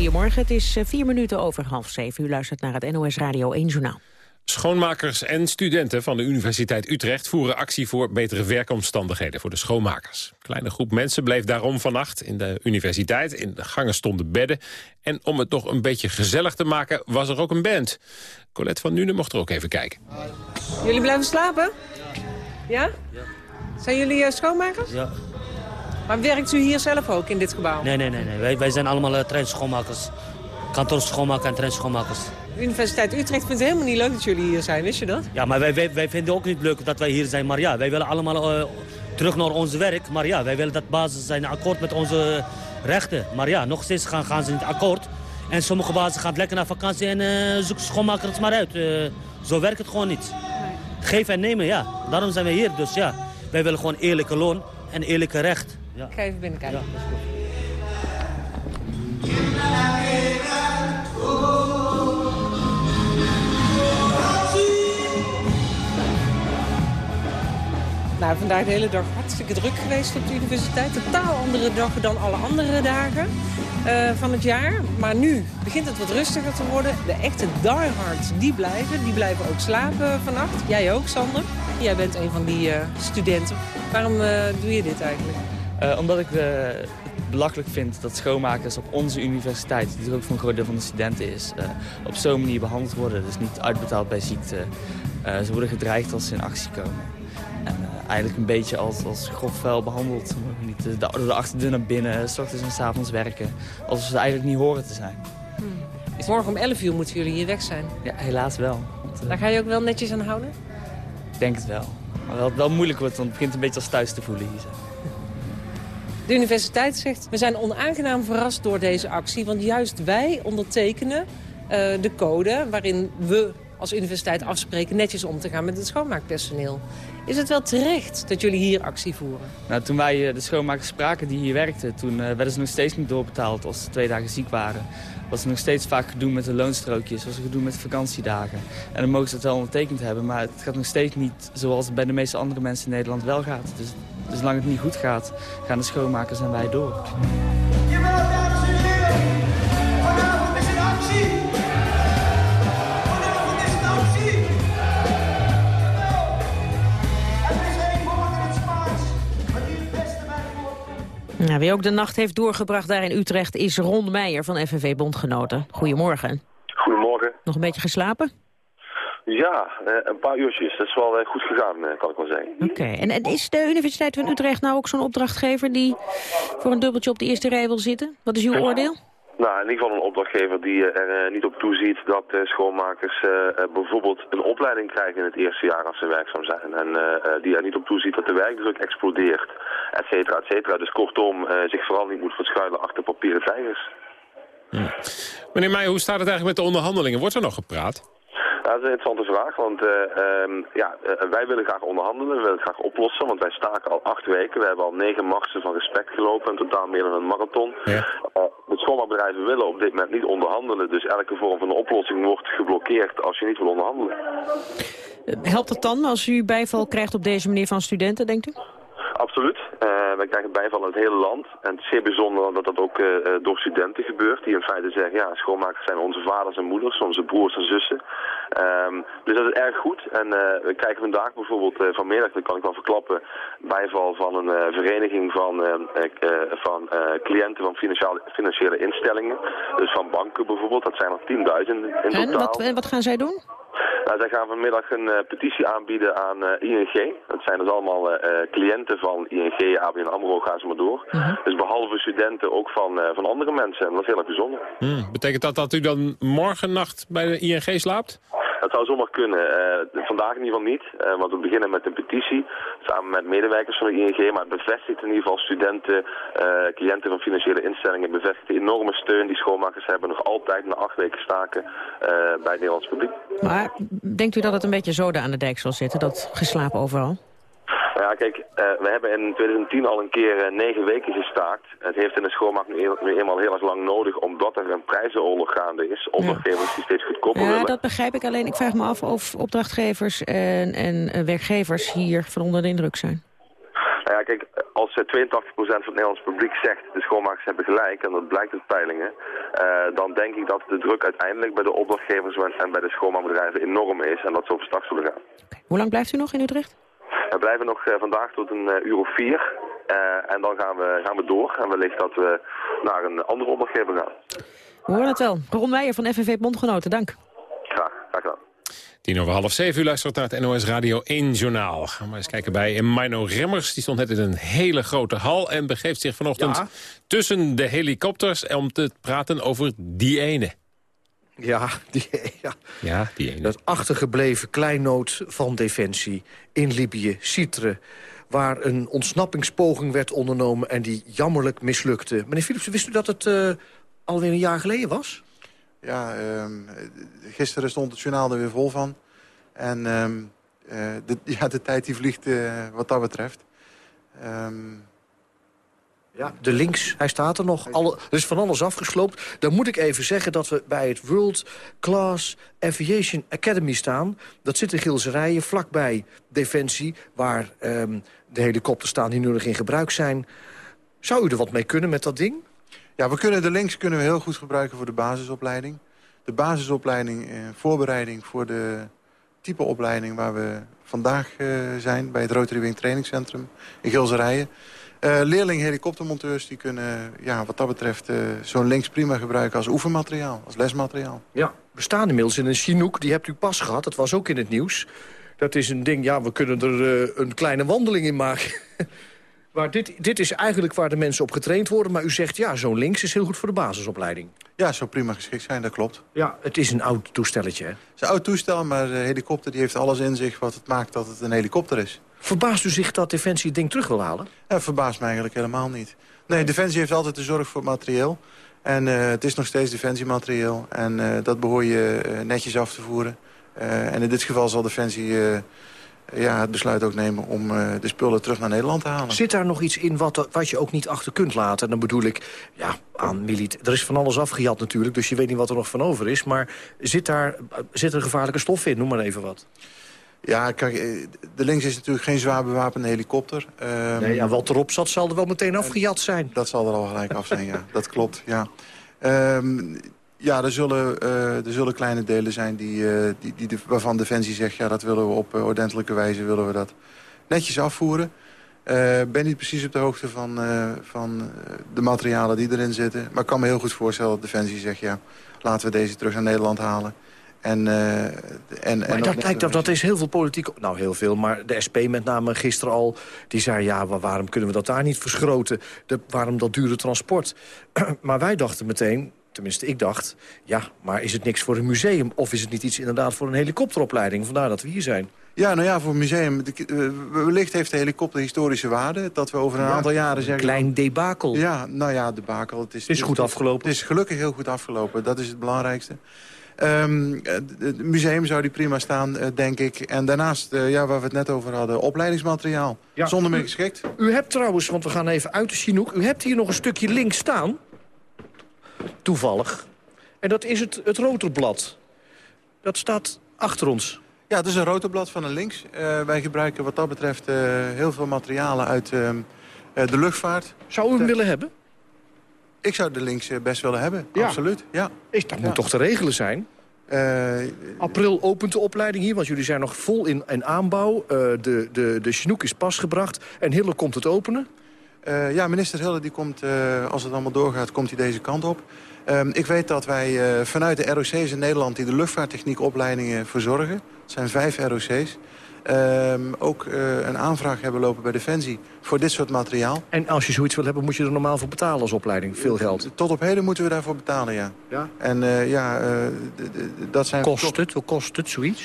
Goedemorgen, het is eh, vier minuten over half zeven. U luistert naar het NOS Radio 1 Journaal. Schoonmakers en studenten van de Universiteit Utrecht voeren actie voor betere werkomstandigheden voor de schoonmakers. Een kleine groep mensen bleef daarom vannacht in de universiteit. In de gangen stonden bedden. En om het nog een beetje gezellig te maken was er ook een band. Colette van Nuenen mocht er ook even kijken. Jullie blijven slapen? Ja? Zijn jullie eh, schoonmakers? Ja. Maar werkt u hier zelf ook in dit gebouw? Nee, nee, nee. nee. Wij, wij zijn allemaal uh, schoonmakers. Kantoor schoonmaken en trendschoonmakers. De Universiteit Utrecht vindt het helemaal niet leuk dat jullie hier zijn, wist je dat? Ja, maar wij, wij, wij vinden ook niet leuk dat wij hier zijn. Maar ja, wij willen allemaal uh, terug naar ons werk. Maar ja, wij willen dat basis zijn akkoord met onze rechten. Maar ja, nog steeds gaan, gaan ze niet akkoord. En sommige bazen gaan lekker naar vakantie en uh, zoeken schoonmakers maar uit. Uh, zo werkt het gewoon niet. Nee. Geven en nemen, ja. Daarom zijn we hier. Dus ja, wij willen gewoon eerlijke loon en eerlijke recht. Ja. Ik ga even binnenkijken. Ja, Nou, vandaag de hele dag hartstikke druk geweest op de universiteit. Totaal andere dag dan alle andere dagen uh, van het jaar. Maar nu begint het wat rustiger te worden. De echte diehards, die blijven. Die blijven ook slapen vannacht. Jij ook, Sander. Jij bent een van die uh, studenten. Waarom uh, doe je dit eigenlijk? Omdat ik het belachelijk vind dat schoonmakers op onze universiteit... die ook voor een groot deel van de studenten is... op zo'n manier behandeld worden. Dus niet uitbetaald bij ziekte. ze worden gedreigd als ze in actie komen. En eigenlijk een beetje als, als grof vuil behandeld. Niet de, door de achterdeur naar binnen, s ochtends en s avonds werken. Alsof ze eigenlijk niet horen te zijn. Hmm. Morgen om 11 uur moeten jullie hier weg zijn. Ja, helaas wel. Want, Daar ga je ook wel netjes aan houden? Ik denk het wel. Maar wel, wel moeilijk wordt, want het begint een beetje als thuis te voelen hier. Zo. De universiteit zegt, we zijn onaangenaam verrast door deze actie. Want juist wij ondertekenen uh, de code waarin we als universiteit afspreken netjes om te gaan met het schoonmaakpersoneel. Is het wel terecht dat jullie hier actie voeren? Nou, toen wij de schoonmakers spraken die hier werkten... toen uh, werden ze nog steeds niet doorbetaald als ze twee dagen ziek waren. Was er nog steeds vaak gedoe met de loonstrookjes, was er gedoe met vakantiedagen. En dan mogen ze het wel ondertekend hebben, maar het gaat nog steeds niet zoals het bij de meeste andere mensen in Nederland wel gaat. Dus, dus zolang het niet goed gaat, gaan de schoonmakers en wij door. Jawel, dames en heren! Vanavond is een actie! Nou, wie ook de nacht heeft doorgebracht daar in Utrecht is Ron Meijer van FNV Bondgenoten. Goedemorgen. Goedemorgen. Nog een beetje geslapen? Ja, een paar uurtjes. Dat is wel goed gegaan, kan ik wel zeggen. Oké. En, en, is de Universiteit van Utrecht nou ook zo'n opdrachtgever die voor een dubbeltje op de eerste rij wil zitten? Wat is uw oordeel? Nou, in ieder geval een opdrachtgever die er niet op toeziet dat schoonmakers bijvoorbeeld een opleiding krijgen in het eerste jaar als ze werkzaam zijn. En die er niet op toeziet dat de werkdruk explodeert, et cetera, et cetera. Dus kortom, zich vooral niet moet verschuilen achter papieren tijgers. Hm. Meneer Meijer, hoe staat het eigenlijk met de onderhandelingen? Wordt er nog gepraat? Ja, dat is een interessante vraag, want uh, um, ja, uh, wij willen graag onderhandelen, we willen graag oplossen, want wij staken al acht weken. We hebben al negen marsen van respect gelopen, in totaal meer dan een marathon. Ja. Uh, de schoonmaakbedrijven willen op dit moment niet onderhandelen, dus elke vorm van oplossing wordt geblokkeerd als je niet wil onderhandelen. Helpt het dan als u bijval krijgt op deze manier van studenten, denkt u? Absoluut. Uh, wij krijgen bijval in het hele land. En het is zeer bijzonder dat dat ook uh, door studenten gebeurt. Die in feite zeggen, ja, schoonmakers zijn onze vaders en moeders, onze broers en zussen. Um, dus dat is erg goed. En we krijgen vandaag bijvoorbeeld vanmiddag, dat kan ik wel verklappen, bijval van een vereniging van, van cliënten van financiële, financiële instellingen. Dus van banken bijvoorbeeld. Dat zijn er 10.000 in totaal. En wat, wat gaan zij doen? Nou, zij gaan vanmiddag een petitie aanbieden aan ING. Dat zijn dus allemaal cliënten van ING, ABN AMRO, gaan ze maar door. Uh -huh. Dus behalve studenten ook van, van andere mensen. En dat is heel erg bijzonder. Hmm. Betekent dat dat u dan morgen nacht bij de ING slaapt? Dat zou zomaar kunnen. Uh, vandaag in ieder geval niet, uh, want we beginnen met een petitie samen met medewerkers van de ING. Maar het bevestigt in ieder geval studenten, uh, cliënten van financiële instellingen, bevestigt de enorme steun die schoonmakers hebben nog altijd na acht weken staken bij het Nederlands publiek. Maar denkt u dat het een beetje zoden aan de dijk zal zitten, dat geslapen overal? Ja, kijk, uh, we hebben in 2010 al een keer uh, negen weken gestaakt. Het heeft in de schoonmaak nu, nu eenmaal heel erg lang nodig, omdat er een prijzenoorlog gaande is. Opdrachtgevers die steeds goedkoper ja, willen. dat begrijp ik. Alleen ik vraag me af of opdrachtgevers en, en werkgevers hier van onder de indruk zijn. Nou ja, kijk, als eh, 82% van het Nederlands publiek zegt de schoonmakers hebben gelijk, en dat blijkt uit peilingen, eh, dan denk ik dat de druk uiteindelijk bij de opdrachtgevers en bij de schoonmaakbedrijven enorm is en dat ze over start zullen gaan. Hoe lang blijft u nog in Utrecht? We blijven nog eh, vandaag tot een eh, uur of vier eh, en dan gaan we, gaan we door en wellicht dat we naar een andere opdrachtgever gaan. We horen het wel. Ron Meijer van FNV Bondgenoten, dank. Graag, graag gedaan. Tien over half zeven, u luistert naar het NOS Radio 1 Journaal. Gaan we eens kijken bij Mino Remmers. Die stond net in een hele grote hal en begeeft zich vanochtend Ja. tussen de helikopters... om te praten over die ene. Ja, die, ja. Ja, die ene. dat achtergebleven kleinood van Defensie in Libië, Citre... waar een ontsnappingspoging werd ondernomen en die jammerlijk mislukte. Meneer Philips, wist u dat het eh, alweer een jaar geleden was? Ja, ehm, gisteren stond het journaal er weer vol van. En ehm, eh, de, ja, de tijd die vliegt eh, wat dat betreft. Ehm, Ja, de links, hij staat er nog. Alle, is van alles afgesloopt. Dan moet ik even zeggen dat we bij het World Class Aviation Academy staan. Dat zit in Gilserijen, vlakbij Defensie... waar ehm, de helikopters staan die nu nog in gebruik zijn. Zou u er wat mee kunnen met dat ding? ja, we kunnen de links kunnen we heel goed gebruiken voor de basisopleiding. De basisopleiding, eh, voorbereiding voor de type opleiding... waar we vandaag eh, zijn bij het Rotary Wing Trainingscentrum in Gilserijen. Eh leerling helikoptermonteurs die kunnen ja, wat dat betreft eh, zo'n links prima gebruiken als oefenmateriaal, als lesmateriaal. Ja, we staan inmiddels in een Chinook. Die hebt u pas gehad. Dat was ook in het nieuws. Dat is een ding, ja, we kunnen er eh, een kleine wandeling in maken. maar dit, dit is eigenlijk waar de mensen op getraind worden. Maar u zegt, ja, zo'n links is heel goed voor de basisopleiding. Ja, zou prima geschikt zijn, dat klopt. Ja, het is een oud toestelletje, hè? Het is een oud toestel, maar de helikopter die heeft alles in zich wat het maakt dat het een helikopter is. Verbaast u zich dat Defensie het ding terug wil halen? Ja, verbaast me eigenlijk helemaal niet. Nee, Defensie heeft altijd de zorg voor het materieel. En eh, het is nog steeds defensiematerieel. En eh, dat behoor je eh, netjes af te voeren. Eh, en in dit geval zal Defensie eh, ja, het besluit ook nemen om eh, de spullen terug naar Nederland te halen. Zit daar nog iets in wat, wat je ook niet achter kunt laten? En dan bedoel ik, ja, aan militair... Er is van alles afgejat natuurlijk, dus je weet niet wat er nog van over is. Maar zit daar zit er gevaarlijke stof in? Noem maar even wat. Ja, kijk, eh, de links is natuurlijk geen zwaar bewapende helikopter. Ehm, Nee, ja, wat erop zat zal er wel meteen afgejat zijn. Dat zal er al gelijk af zijn, ja. Dat klopt, ja. Ehm, ja, er zullen, eh, er zullen kleine delen zijn die, eh, die, die de- waarvan Defensie zegt... ja, dat willen we op eh, ordentelijke wijze willen we dat netjes afvoeren. Eh, Ik ben niet precies op de hoogte van, eh, van eh, de materialen die erin zitten. Maar ik kan me heel goed voorstellen dat Defensie zegt... ja, laten we deze terug naar Nederland halen. En, eh, en, en Maar dat, lijkt, dat, dat is heel veel politiek... Nou, heel veel, maar de SP met name gisteren al... die zei, ja, maar waarom kunnen we dat daar niet verschroten? De, waarom dat dure transport? maar wij dachten meteen, tenminste ik dacht... ja, maar is het niks voor een museum? Of is het niet iets inderdaad voor een helikopteropleiding? Vandaar dat we hier zijn. Ja, nou ja, voor het museum. de- eh, wellicht heeft de helikopter historische waarde. Dat we over een Ja, aantal jaren zeggen... klein debakel. Ja, nou ja, debakel. Het is, Het is goed afgelopen. Het is gelukkig heel goed afgelopen. Dat is het belangrijkste. Ehm, het museum zou die prima staan, eh, denk ik. En daarnaast, eh, ja, waar we het net over hadden, opleidingsmateriaal. Zonder meer geschikt. U hebt trouwens, want we gaan even uit de Chinook... u hebt hier nog een stukje links staan. Toevallig. En dat is het, het rotorblad. Dat staat achter ons. Ja, het is een rotorblad van een links. Eh, wij gebruiken wat dat betreft eh, heel veel materialen uit ehm, eh, de luchtvaart. Zou u hem willen hebben? Ik zou de links eh, best willen hebben, Ja. absoluut. Ja. Is, dat moet toch te regelen zijn? April opent de opleiding hier, want jullie zijn nog vol in, in aanbouw. Eh, de, de, de Chinook is pas gebracht en Hille komt het openen. Eh, ja, minister Hille, die komt, eh, als het allemaal doorgaat, komt hij deze kant op. Ehm, ik weet dat wij eh, vanuit de ROC's in Nederland... die de luchtvaarttechniekopleidingen verzorgen... het zijn vijf ROC's... ehm, ook eh, een aanvraag hebben lopen bij Defensie voor dit soort materiaal. En als je zoiets wil hebben, moet je er normaal voor betalen als opleiding. Veel geld. Tot op heden moeten we daarvoor betalen, ja. Ja? En eh, ja, eh, dat zijn... Kost het? Hoe kost het, zoiets?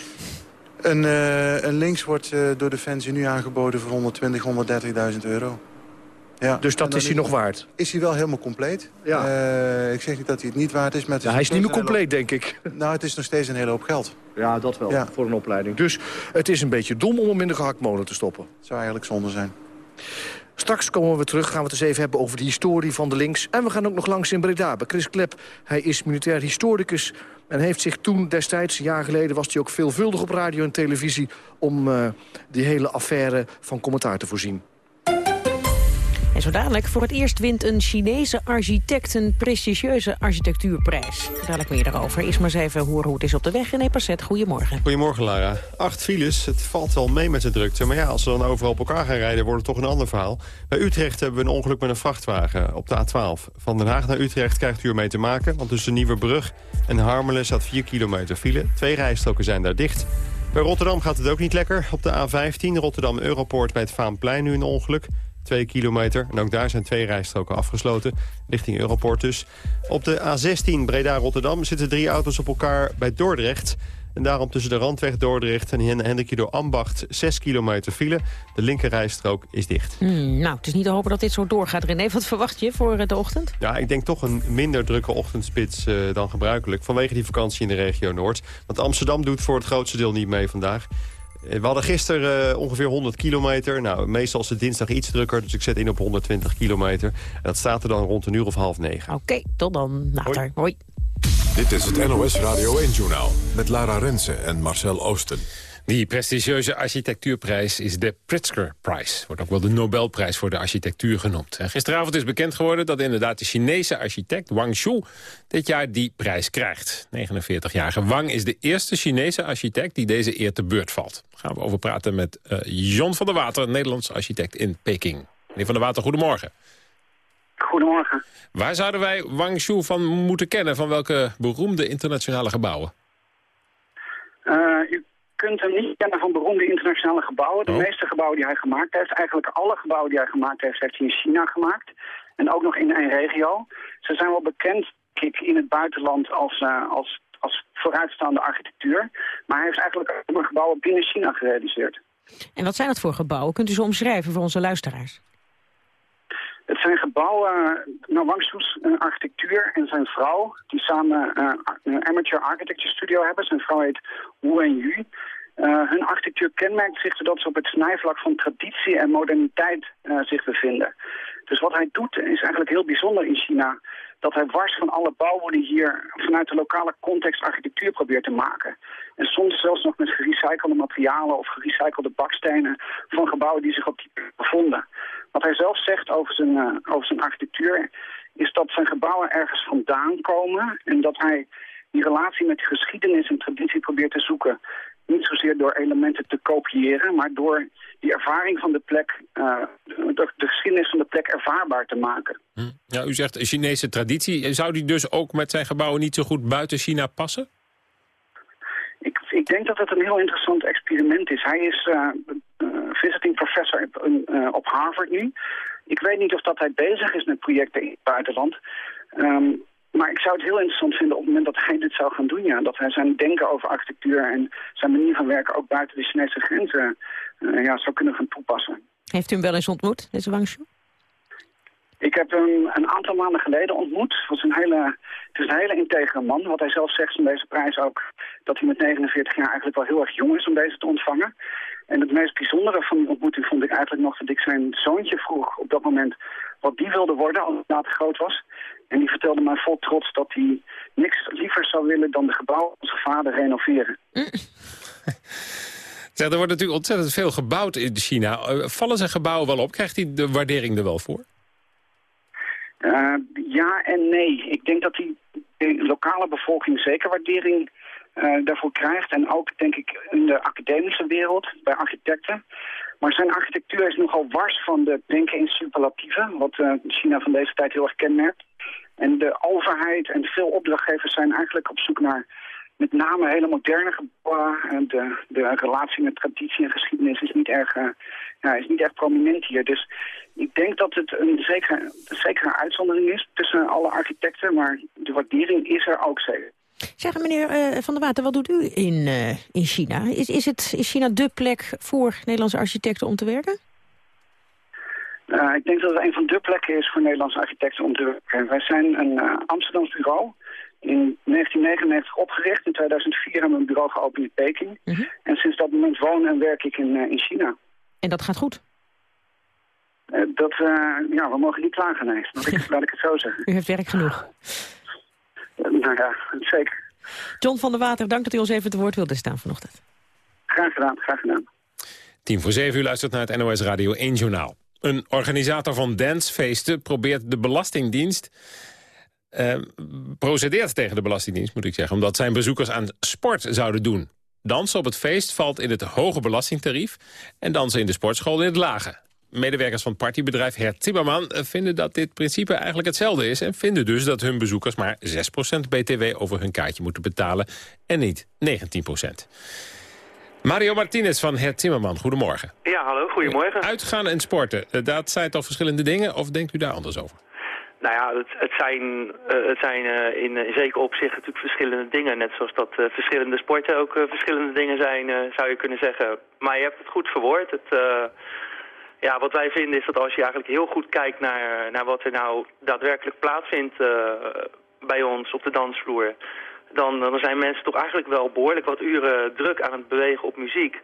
Een, eh, een links wordt eh, door Defensie nu aangeboden voor 120, 130.000 euro. Ja. Dus dat is hij nog waard? Is hij wel helemaal compleet. Ja. Eh, ik zeg niet dat hij het niet waard is. Maar het Ja, hij is niet meer compleet, denk ik. Nou, het is nog steeds een hele hoop geld. Ja, dat wel, Ja. voor een opleiding. Dus het is een beetje dom om hem in de gehaktmolen te stoppen. Het zou eigenlijk zonde zijn. Straks komen we terug, gaan we het eens even hebben over de historie van de links. En we gaan ook nog langs in Breda bij Chris Klep. Hij is militair historicus en heeft zich toen destijds, een jaar geleden... was hij ook veelvuldig op radio en televisie... om eh, die hele affaire van commentaar te voorzien. En zo dadelijk voor het eerst wint een Chinese architect een prestigieuze architectuurprijs. Dadelijk meer daarover. Eerst maar eens even horen hoe het is op de weg. René Passet, goedemorgen. Goedemorgen, Lara. Acht files, het valt wel mee met de drukte. Maar ja, als ze dan overal op elkaar gaan rijden, wordt het toch een ander verhaal. Bij Utrecht hebben we een ongeluk met een vrachtwagen op de A12. Van Den Haag naar Utrecht krijgt u ermee te maken. Want tussen Nieuwebrug en Harmelen staat 4 kilometer file. Twee rijstroken zijn daar dicht. Bij Rotterdam gaat het ook niet lekker. Op de A15 Rotterdam-Europoort bij het Vaanplein nu een ongeluk. 2 kilometer. En ook daar zijn twee rijstroken afgesloten. Richting Europort dus. Op de A16 Breda-Rotterdam zitten drie auto's op elkaar bij Dordrecht. En daarom tussen de Randweg Dordrecht en Hendrikje door Ambacht 6 kilometer file. De linkerrijstrook is dicht. Hmm, nou, het is niet te hopen dat dit zo doorgaat. René, wat verwacht je voor eh, de ochtend? Ja, ik denk toch een minder drukke ochtendspits uh, dan gebruikelijk. Vanwege die vakantie in de regio Noord. Want Amsterdam doet voor het grootste deel niet mee vandaag. We hadden gisteren uh, ongeveer 100 kilometer. Nou, meestal is het dinsdag iets drukker, dus ik zet in op 120 kilometer. En dat staat er dan rond een uur of half negen. Oké, okay, tot dan later. Hoi. Hoi. Dit is het NOS Radio 1-journaal met Lara Rensen en Marcel Oosten. Die prestigieuze architectuurprijs is de Pritzker Prize. Wordt ook wel de Nobelprijs voor de architectuur genoemd. En gisteravond is bekend geworden dat inderdaad de Chinese architect Wang Shu dit jaar die prijs krijgt. 49-jarige Wang is de eerste Chinese architect die deze eer te beurt valt. Daar gaan we over praten met uh, John van der Water, Nederlands architect in Peking. Meneer van der Water, goedemorgen. Goedemorgen. Waar zouden wij Wang Shu van moeten kennen? Van welke beroemde internationale gebouwen? Uh, u kunt hem niet kennen van beroemde internationale gebouwen. De oh. meeste gebouwen die hij gemaakt heeft, eigenlijk alle gebouwen die hij gemaakt heeft, heeft hij in China gemaakt. En ook nog in een regio. Ze zijn wel bekend in het buitenland als, uh, als, als vooruitstaande architectuur. Maar hij heeft eigenlijk ook gebouwen binnen China gerealiseerd. En wat zijn dat voor gebouwen? Kunt u ze omschrijven voor onze luisteraars? Het zijn gebouwen, nou Wang Shu's architectuur en zijn vrouw, die samen uh, een amateur architecture studio hebben. Zijn vrouw heet Wu Wenyu. Uh, hun architectuur kenmerkt zich doordat ze op het snijvlak van traditie en moderniteit uh, zich bevinden. Dus wat hij doet is eigenlijk heel bijzonder in China. Dat hij wars van alle bouwwoorden hier vanuit de lokale context architectuur probeert te maken. En soms zelfs nog met gerecyclede materialen of gerecyclede bakstenen van gebouwen die zich op die bevonden. Wat hij zelf zegt over zijn, uh, over zijn architectuur is dat zijn gebouwen ergens vandaan komen. En dat hij die relatie met geschiedenis en traditie probeert te zoeken. Niet zozeer door elementen te kopiëren, maar door die ervaring van de plek, uh, de, de, geschiedenis van de plek ervaarbaar te maken. Hm. Ja, u zegt Chinese traditie. Zou die dus ook met zijn gebouwen niet zo goed buiten China passen? Ik, ik denk dat het een heel interessant experiment is. Hij is uh, uh, visiting professor op, uh, op Harvard nu. Ik weet niet of dat hij bezig is met projecten in het buitenland. Um, maar ik zou het heel interessant vinden op het moment dat hij dit zou gaan doen. Ja. Dat hij zijn denken over architectuur en zijn manier van werken ook buiten de Chinese grenzen uh, ja, zou kunnen gaan toepassen. Heeft u hem wel eens ontmoet, deze Wang Shu? Ik heb hem een aantal maanden geleden ontmoet. Het, was een hele, het is een hele integere man. Wat hij zelf zegt van deze prijs ook... dat hij met 49 jaar eigenlijk wel heel erg jong is om deze te ontvangen. En het meest bijzondere van die ontmoeting vond ik eigenlijk nog... dat ik zijn zoontje vroeg op dat moment wat die wilde worden als hij later groot was. En die vertelde mij vol trots dat hij niks liever zou willen... dan de gebouwen van zijn vader renoveren. Zeg, er wordt natuurlijk ontzettend veel gebouwd in China. Vallen zijn gebouwen wel op? Krijgt hij de waardering er wel voor? Uh, ja en nee. Ik denk dat die lokale bevolking zeker waardering uh, daarvoor krijgt. En ook, denk ik, in de academische wereld, bij architecten. Maar zijn architectuur is nogal wars van de denken in superlatieven. Wat uh, China van deze tijd heel erg kenmerkt. En de overheid en veel opdrachtgevers zijn eigenlijk op zoek naar met name hele moderne gebouwen. En de, de relatie met traditie en geschiedenis is niet erg, uh, ja, is niet erg prominent hier. Dus ik denk dat het een zekere, een zekere uitzondering is tussen alle architecten. Maar de waardering is er ook zeker. Zeg meneer uh, Van der Water, wat doet u in, uh, in China? Is, is, het, is China dé plek voor Nederlandse architecten om te werken? Uh, ik denk dat het een van de plekken is voor Nederlandse architecten om te werken. Wij zijn een Amsterdams bureau. In 1999 opgericht. In 2004 hebben we een bureau geopend in Peking. Uh -huh. En sinds dat moment woon en werk ik in, uh, in China. En dat gaat goed? dat, ja, we mogen niet klagen, nee. Laat ik, laat ik het zo zeggen. U heeft werk genoeg? nou ja, zeker. John van der Water, dank dat u ons even te woord wilde staan vanochtend. Graag gedaan, graag gedaan. Tien voor zeven u luistert naar het NOS Radio 1 Journaal. Een organisator van dancefeesten probeert de Belastingdienst... eh, procedeert tegen de Belastingdienst, moet ik zeggen... omdat zijn bezoekers aan sport zouden doen. Dansen op het feest valt in het hoge belastingtarief... en dansen in de sportschool in het lage. Medewerkers van partybedrijf Her Timmerman vinden dat dit principe eigenlijk hetzelfde is... en vinden dus dat hun bezoekers maar 6% btw over hun kaartje moeten betalen... en niet 19%. Mario Martinez van Her Timmerman, goedemorgen. Ja, hallo, goedemorgen. Uitgaan en sporten, eh, dat zijn toch verschillende dingen... of denkt u daar anders over? Nou ja, het, het zijn, eh, het zijn eh, in, in zeker opzicht natuurlijk verschillende dingen. Net zoals dat eh, verschillende sporten ook verschillende dingen zijn, zou je kunnen zeggen. Maar je hebt het goed verwoord. Het, ja, wat wij vinden is dat als je eigenlijk heel goed kijkt naar, naar wat er nou daadwerkelijk plaatsvindt bij ons op de dansvloer... Dan, zijn mensen toch eigenlijk wel behoorlijk wat uren druk aan het bewegen op muziek.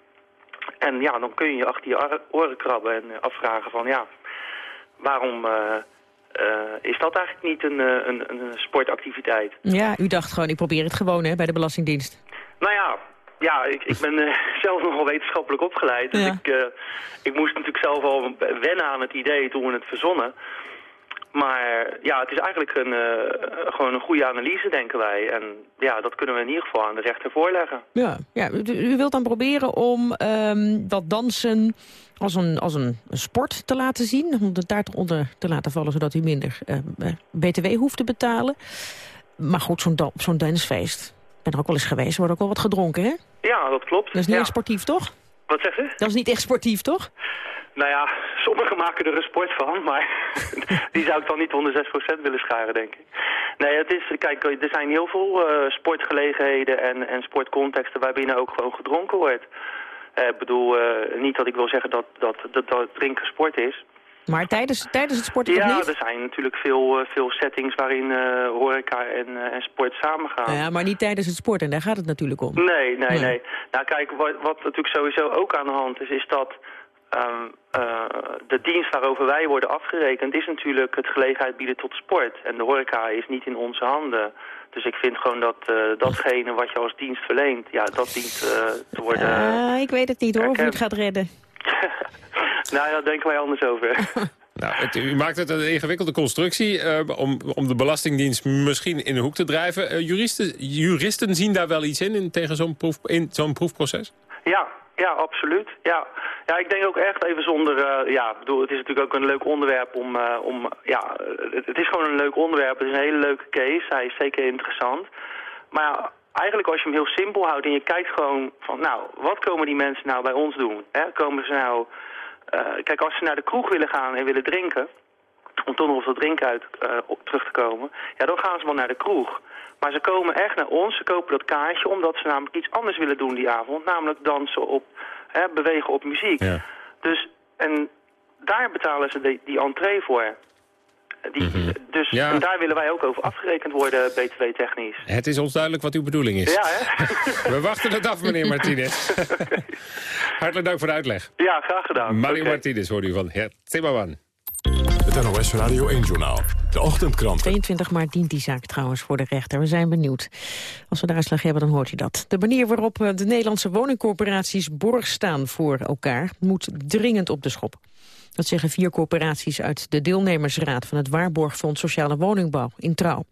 En ja, dan kun je je achter je oren krabben en afvragen van ja, waarom... eh, is dat eigenlijk niet een, eh, een, een sportactiviteit? Ja, u dacht gewoon, ik probeer het gewoon hè, bij de Belastingdienst. Nou ja, ja ik, ik ben eh, zelf nogal wetenschappelijk opgeleid. Dus Ja. ik, ik moest natuurlijk zelf al wennen aan het idee toen we het verzonnen. Maar ja, het is eigenlijk een, gewoon een goede analyse, denken wij. En ja, dat kunnen we in ieder geval aan de rechter voorleggen. Ja, ja u, wilt dan proberen om ehm, dat dansen als een, als een sport te laten zien. Om het daaronder te laten vallen, zodat u minder eh, eh, btw hoeft te betalen. Maar goed, zo'n zo'n dansfeest. Ik ben er ook wel eens geweest, er wordt ook wel wat gedronken, hè? Ja, dat klopt. Dat is niet ja. echt sportief, toch? Wat zegt u? Dat is niet echt sportief, toch? Nou ja, sommigen maken er een sport van, maar die zou ik dan niet onder 6% willen scharen, denk ik. Nee, het is, kijk, er zijn heel veel eh, sportgelegenheden en, en sportcontexten waarbinnen ook gewoon gedronken wordt. Eh, ik bedoel, eh, niet dat ik wil zeggen dat, dat, dat, dat drinken sport is. Maar tijdens, tijdens het sporten ja, niet? er zijn natuurlijk veel, eh, veel settings waarin horeca en, en sport samengaan. Ja, maar niet tijdens het sporten, en daar gaat het natuurlijk om. Nee, nee, Nee. nee. Nou kijk, wat, wat natuurlijk sowieso ook aan de hand is, is dat ehm, eh, de dienst waarover wij worden afgerekend is natuurlijk het gelegenheid bieden tot sport. En de horeca is niet in onze handen. Dus ik vind gewoon dat eh, datgene wat je als dienst verleent, ja, dat dient eh, te worden... Ah, ik weet het niet hoor, of u het gaat redden. nou, daar denken wij anders over. Nou, het, u maakt het een ingewikkelde constructie eh, om, om de Belastingdienst misschien in de hoek te drijven. Juristen, juristen zien daar wel iets in, in tegen zo'n proef, in zo'n proefproces? Ja, ja, absoluut. Ja. ja, ik denk ook echt even zonder... eh, ja, bedoel, het is natuurlijk ook een leuk onderwerp om... eh, om ja, het, is gewoon een leuk onderwerp. Het is een hele leuke case. Hij is zeker interessant. Maar eigenlijk als je hem heel simpel houdt en je kijkt gewoon van... Nou, wat komen die mensen nou bij ons doen? Hè? Komen ze nou... eh, kijk, als ze naar de kroeg willen gaan en willen drinken... om toch nog op dat drinken uit eh, op terug te komen... ja, dan gaan ze wel naar de kroeg. Maar ze komen echt naar ons, ze kopen dat kaartje... omdat ze namelijk iets anders willen doen die avond. Namelijk dansen op, hè, bewegen op muziek. Dus, en daar betalen ze die, die entree voor. Die, Dus Ja. en daar willen wij ook over afgerekend worden, btw-technisch. Het is ons duidelijk wat uw bedoeling is. Ja, hè? We wachten het af, meneer Martinez. Hartelijk dank voor de uitleg. Ja, graag gedaan. Mario Oké. Martinez hoorde u van Her Timmerman. Het NOS Radio 1-journaal. De ochtendkranten. 22 maart dient die zaak trouwens voor de rechter. We zijn benieuwd. Als we de uitslag hebben, dan hoort u dat. De manier waarop eh, de Nederlandse woningcorporaties borg staan voor elkaar... moet dringend op de schop. Dat zeggen vier corporaties uit de deelnemersraad... van het Waarborgfonds Sociale Woningbouw in Trouw.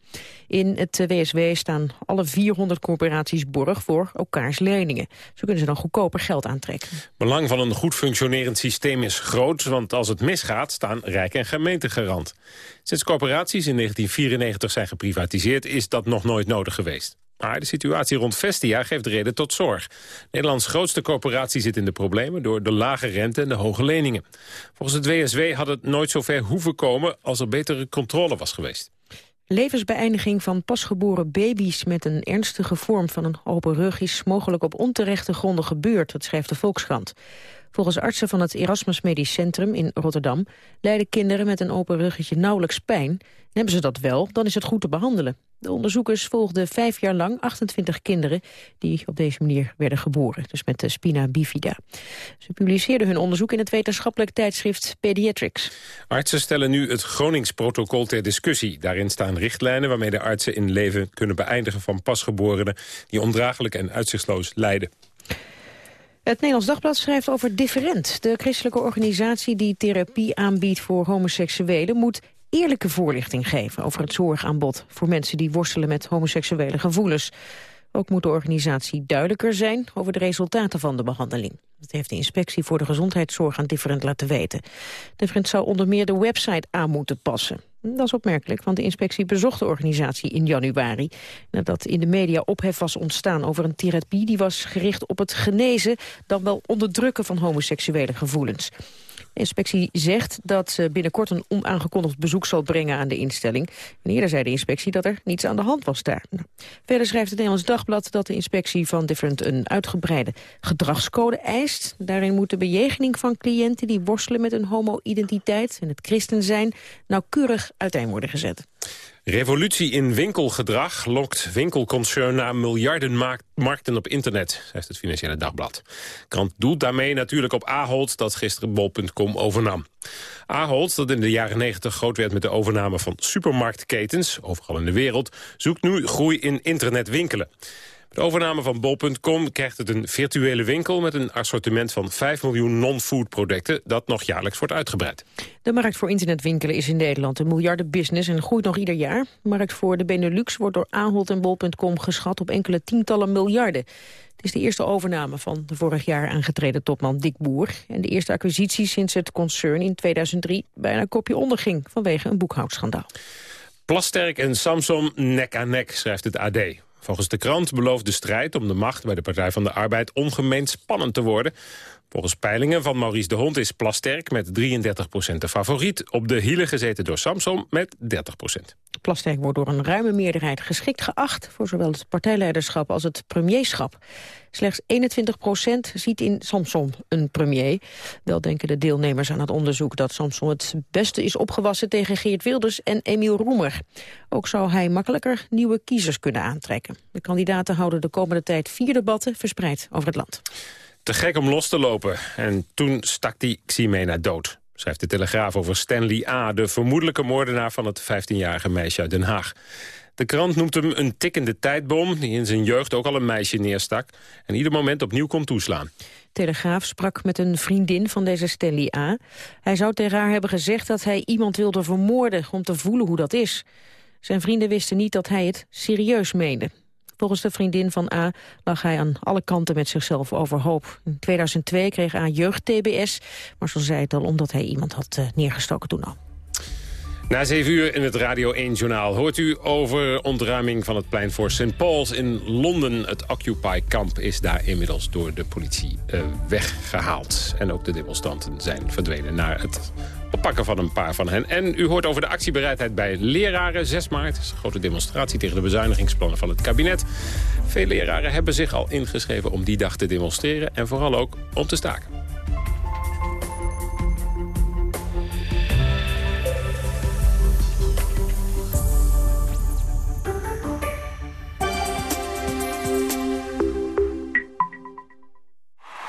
In het WSW staan alle 400 corporaties borg voor elkaars leningen. Zo kunnen ze dan goedkoper geld aantrekken. Belang van een goed functionerend systeem is groot... want als het misgaat, staan Rijk en gemeente garant. Sinds corporaties in 1994 zijn geprivatiseerd... is dat nog nooit nodig geweest. Maar de situatie rond Vestia geeft reden tot zorg. Nederlands grootste corporatie zit in de problemen... door de lage rente en de hoge leningen. Volgens het WSW had het nooit zo ver hoeven komen... als er betere controle was geweest. Levensbeëindiging van pasgeboren baby's met een ernstige vorm van een open rug is mogelijk op onterechte gronden gebeurd, dat schrijft de Volkskrant. Volgens artsen van het Erasmus Medisch Centrum in Rotterdam lijden kinderen met een open ruggetje nauwelijks pijn. En hebben ze dat wel, dan is het goed te behandelen. De onderzoekers volgden vijf jaar lang 28 kinderen die op deze manier werden geboren, dus met de spina bifida. Ze publiceerden hun onderzoek in het wetenschappelijk tijdschrift Pediatrics. Artsen stellen nu het Groningsprotocol ter discussie. Daarin staan richtlijnen waarmee de artsen in leven kunnen beëindigen van pasgeborenen die ondraaglijk en uitzichtsloos lijden. Het Nederlands Dagblad schrijft over Different. De christelijke organisatie die therapie aanbiedt voor homoseksuelen... moet eerlijke voorlichting geven over het zorgaanbod... voor mensen die worstelen met homoseksuele gevoelens. Ook moet de organisatie duidelijker zijn over de resultaten van de behandeling. Dat heeft de inspectie voor de gezondheidszorg aan Different laten weten. Different zou onder meer de website aan moeten passen. Dat is opmerkelijk, want de inspectie bezocht de organisatie in januari. Nadat in de media ophef was ontstaan over een therapie... die was gericht op het genezen, dan wel onderdrukken van homoseksuele gevoelens. De inspectie zegt dat ze binnenkort een onaangekondigd bezoek zal brengen aan de instelling. En eerder zei de inspectie dat er niets aan de hand was daar. Nou, verder schrijft het Nederlands Dagblad dat de inspectie van Different een uitgebreide gedragscode eist. Daarin moet de bejegening van cliënten die worstelen met een homo-identiteit en het christen zijn nauwkeurig uiteen worden gezet. Revolutie in winkelgedrag lokt winkelconcern naar miljardenmarkten op internet, zegt het Financiële Dagblad. Krant doelt daarmee natuurlijk op Ahold, dat gisteren bol.com overnam. Ahold, dat in de jaren 90 groot werd met de overname van supermarktketens, overal in de wereld, zoekt nu groei in internetwinkelen. De overname van bol.com krijgt het een virtuele winkel... met een assortiment van 5 miljoen non-food producten... dat nog jaarlijks wordt uitgebreid. De markt voor internetwinkelen is in Nederland een miljardenbusiness... en groeit nog ieder jaar. De markt voor de Benelux wordt door Ahold en bol.com geschat... op enkele tientallen miljarden. Het is de eerste overname van de vorig jaar aangetreden topman Dick Boer... en de eerste acquisitie sinds het concern in 2003 bijna een kopje onderging... vanwege een boekhoudschandaal. Plasterk en Samsung nek aan nek, schrijft het AD. Volgens de krant belooft de strijd om de macht bij de Partij van de Arbeid ongemeen spannend te worden. Volgens peilingen van Maurice de Hond is Plasterk met 33% de favoriet. Op de hielen gezeten door Samson met 30% Plasterk wordt door een ruime meerderheid geschikt geacht... voor zowel het partijleiderschap als het premierschap. Slechts 21% ziet in Samson een premier. Wel denken de deelnemers aan het onderzoek dat Samson het beste is opgewassen... tegen Geert Wilders en Emiel Roemer. Ook zou hij makkelijker nieuwe kiezers kunnen aantrekken. De kandidaten houden de komende tijd vier debatten verspreid over het land. Te gek om los te lopen. En toen stak die Ximena dood. Schrijft de Telegraaf over Stanley A., de vermoedelijke moordenaar van het 15-jarige meisje uit Den Haag. De krant noemt hem een tikkende tijdbom... die in zijn jeugd ook al een meisje neerstak... en ieder moment opnieuw kon toeslaan. Telegraaf sprak met een vriendin van deze Stanley A. Hij zou tegen haar hebben gezegd dat hij iemand wilde vermoorden... om te voelen hoe dat is. Zijn vrienden wisten niet dat hij het serieus meende. Volgens de vriendin van A lag hij aan alle kanten met zichzelf overhoop. In 2002 kreeg A jeugd-TBS, maar zo zei het al omdat hij iemand had uh, neergestoken toen al. Na zeven uur in het Radio 1-journaal hoort u over ontruiming van het plein voor St. Paul's in Londen. Het Occupy-kamp is daar inmiddels door de politie uh, weggehaald. En ook de demonstranten zijn verdwenen naar het oppakken van een paar van hen. En u hoort over de actiebereidheid bij leraren. 6 maart is een grote demonstratie tegen de bezuinigingsplannen van het kabinet. Veel leraren hebben zich al ingeschreven om die dag te demonstreren... en vooral ook om te staken.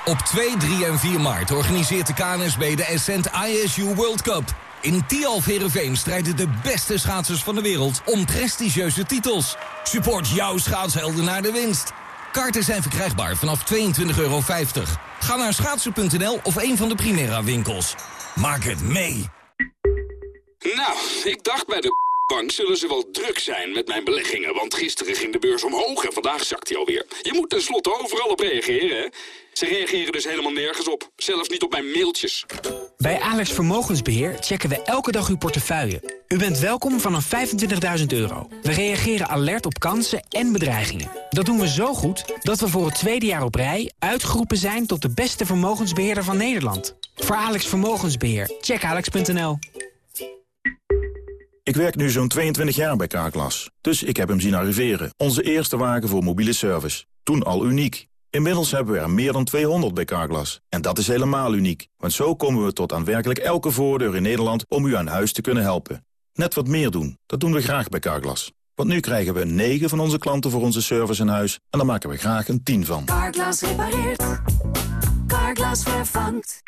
Op 2, 3 en 4 maart organiseert de KNSB de Ascent ISU World Cup. In Tialf Herenveen strijden de beste schaatsers van de wereld om prestigieuze titels. Support jouw schaatshelden naar de winst. Kaarten zijn verkrijgbaar vanaf 22,50 euro. Ga naar schaatsen.nl of een van de Primera winkels. Maak het mee. Nou, ik dacht bij de bank zullen ze wel druk zijn met mijn beleggingen... want gisteren ging de beurs omhoog en vandaag zakt hij alweer. Je moet tenslotte overal op reageren, hè? Ze reageren dus helemaal nergens op. Zelfs niet op mijn mailtjes. Bij Alex Vermogensbeheer checken we elke dag uw portefeuille. U bent welkom vanaf 25.000 euro. We reageren alert op kansen en bedreigingen. Dat doen we zo goed dat we voor het tweede jaar op rij... uitgeroepen zijn tot de beste vermogensbeheerder van Nederland. Voor Alex Vermogensbeheer, check alex.nl. Ik werk nu zo'n 22 jaar bij Carglass, dus ik heb hem zien arriveren. Onze eerste wagen voor mobiele service. Toen al uniek. Inmiddels hebben we er meer dan 200 bij Carglass. En dat is helemaal uniek, want zo komen we tot aan werkelijk elke voordeur in Nederland om u aan huis te kunnen helpen. Net wat meer doen, dat doen we graag bij Carglass. Want nu krijgen we 9 van onze klanten voor onze service in huis en daar maken we graag een 10 van. Carglass repareert. Carglass vervangt.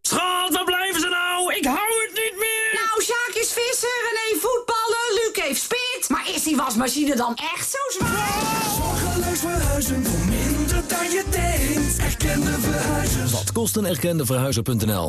Schat, waar blijven ze nou? Ik hou het niet meer! Nou, Sjaak is visser, René voetballen, Luc heeft spit. Maar is die wasmachine dan echt zo zwaar? Zorgeloos verhuizen dan je denkt. Erkende verhuizers. Wat kost een erkende verhuizer.nl?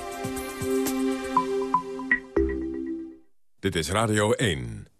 Dit is Radio 1.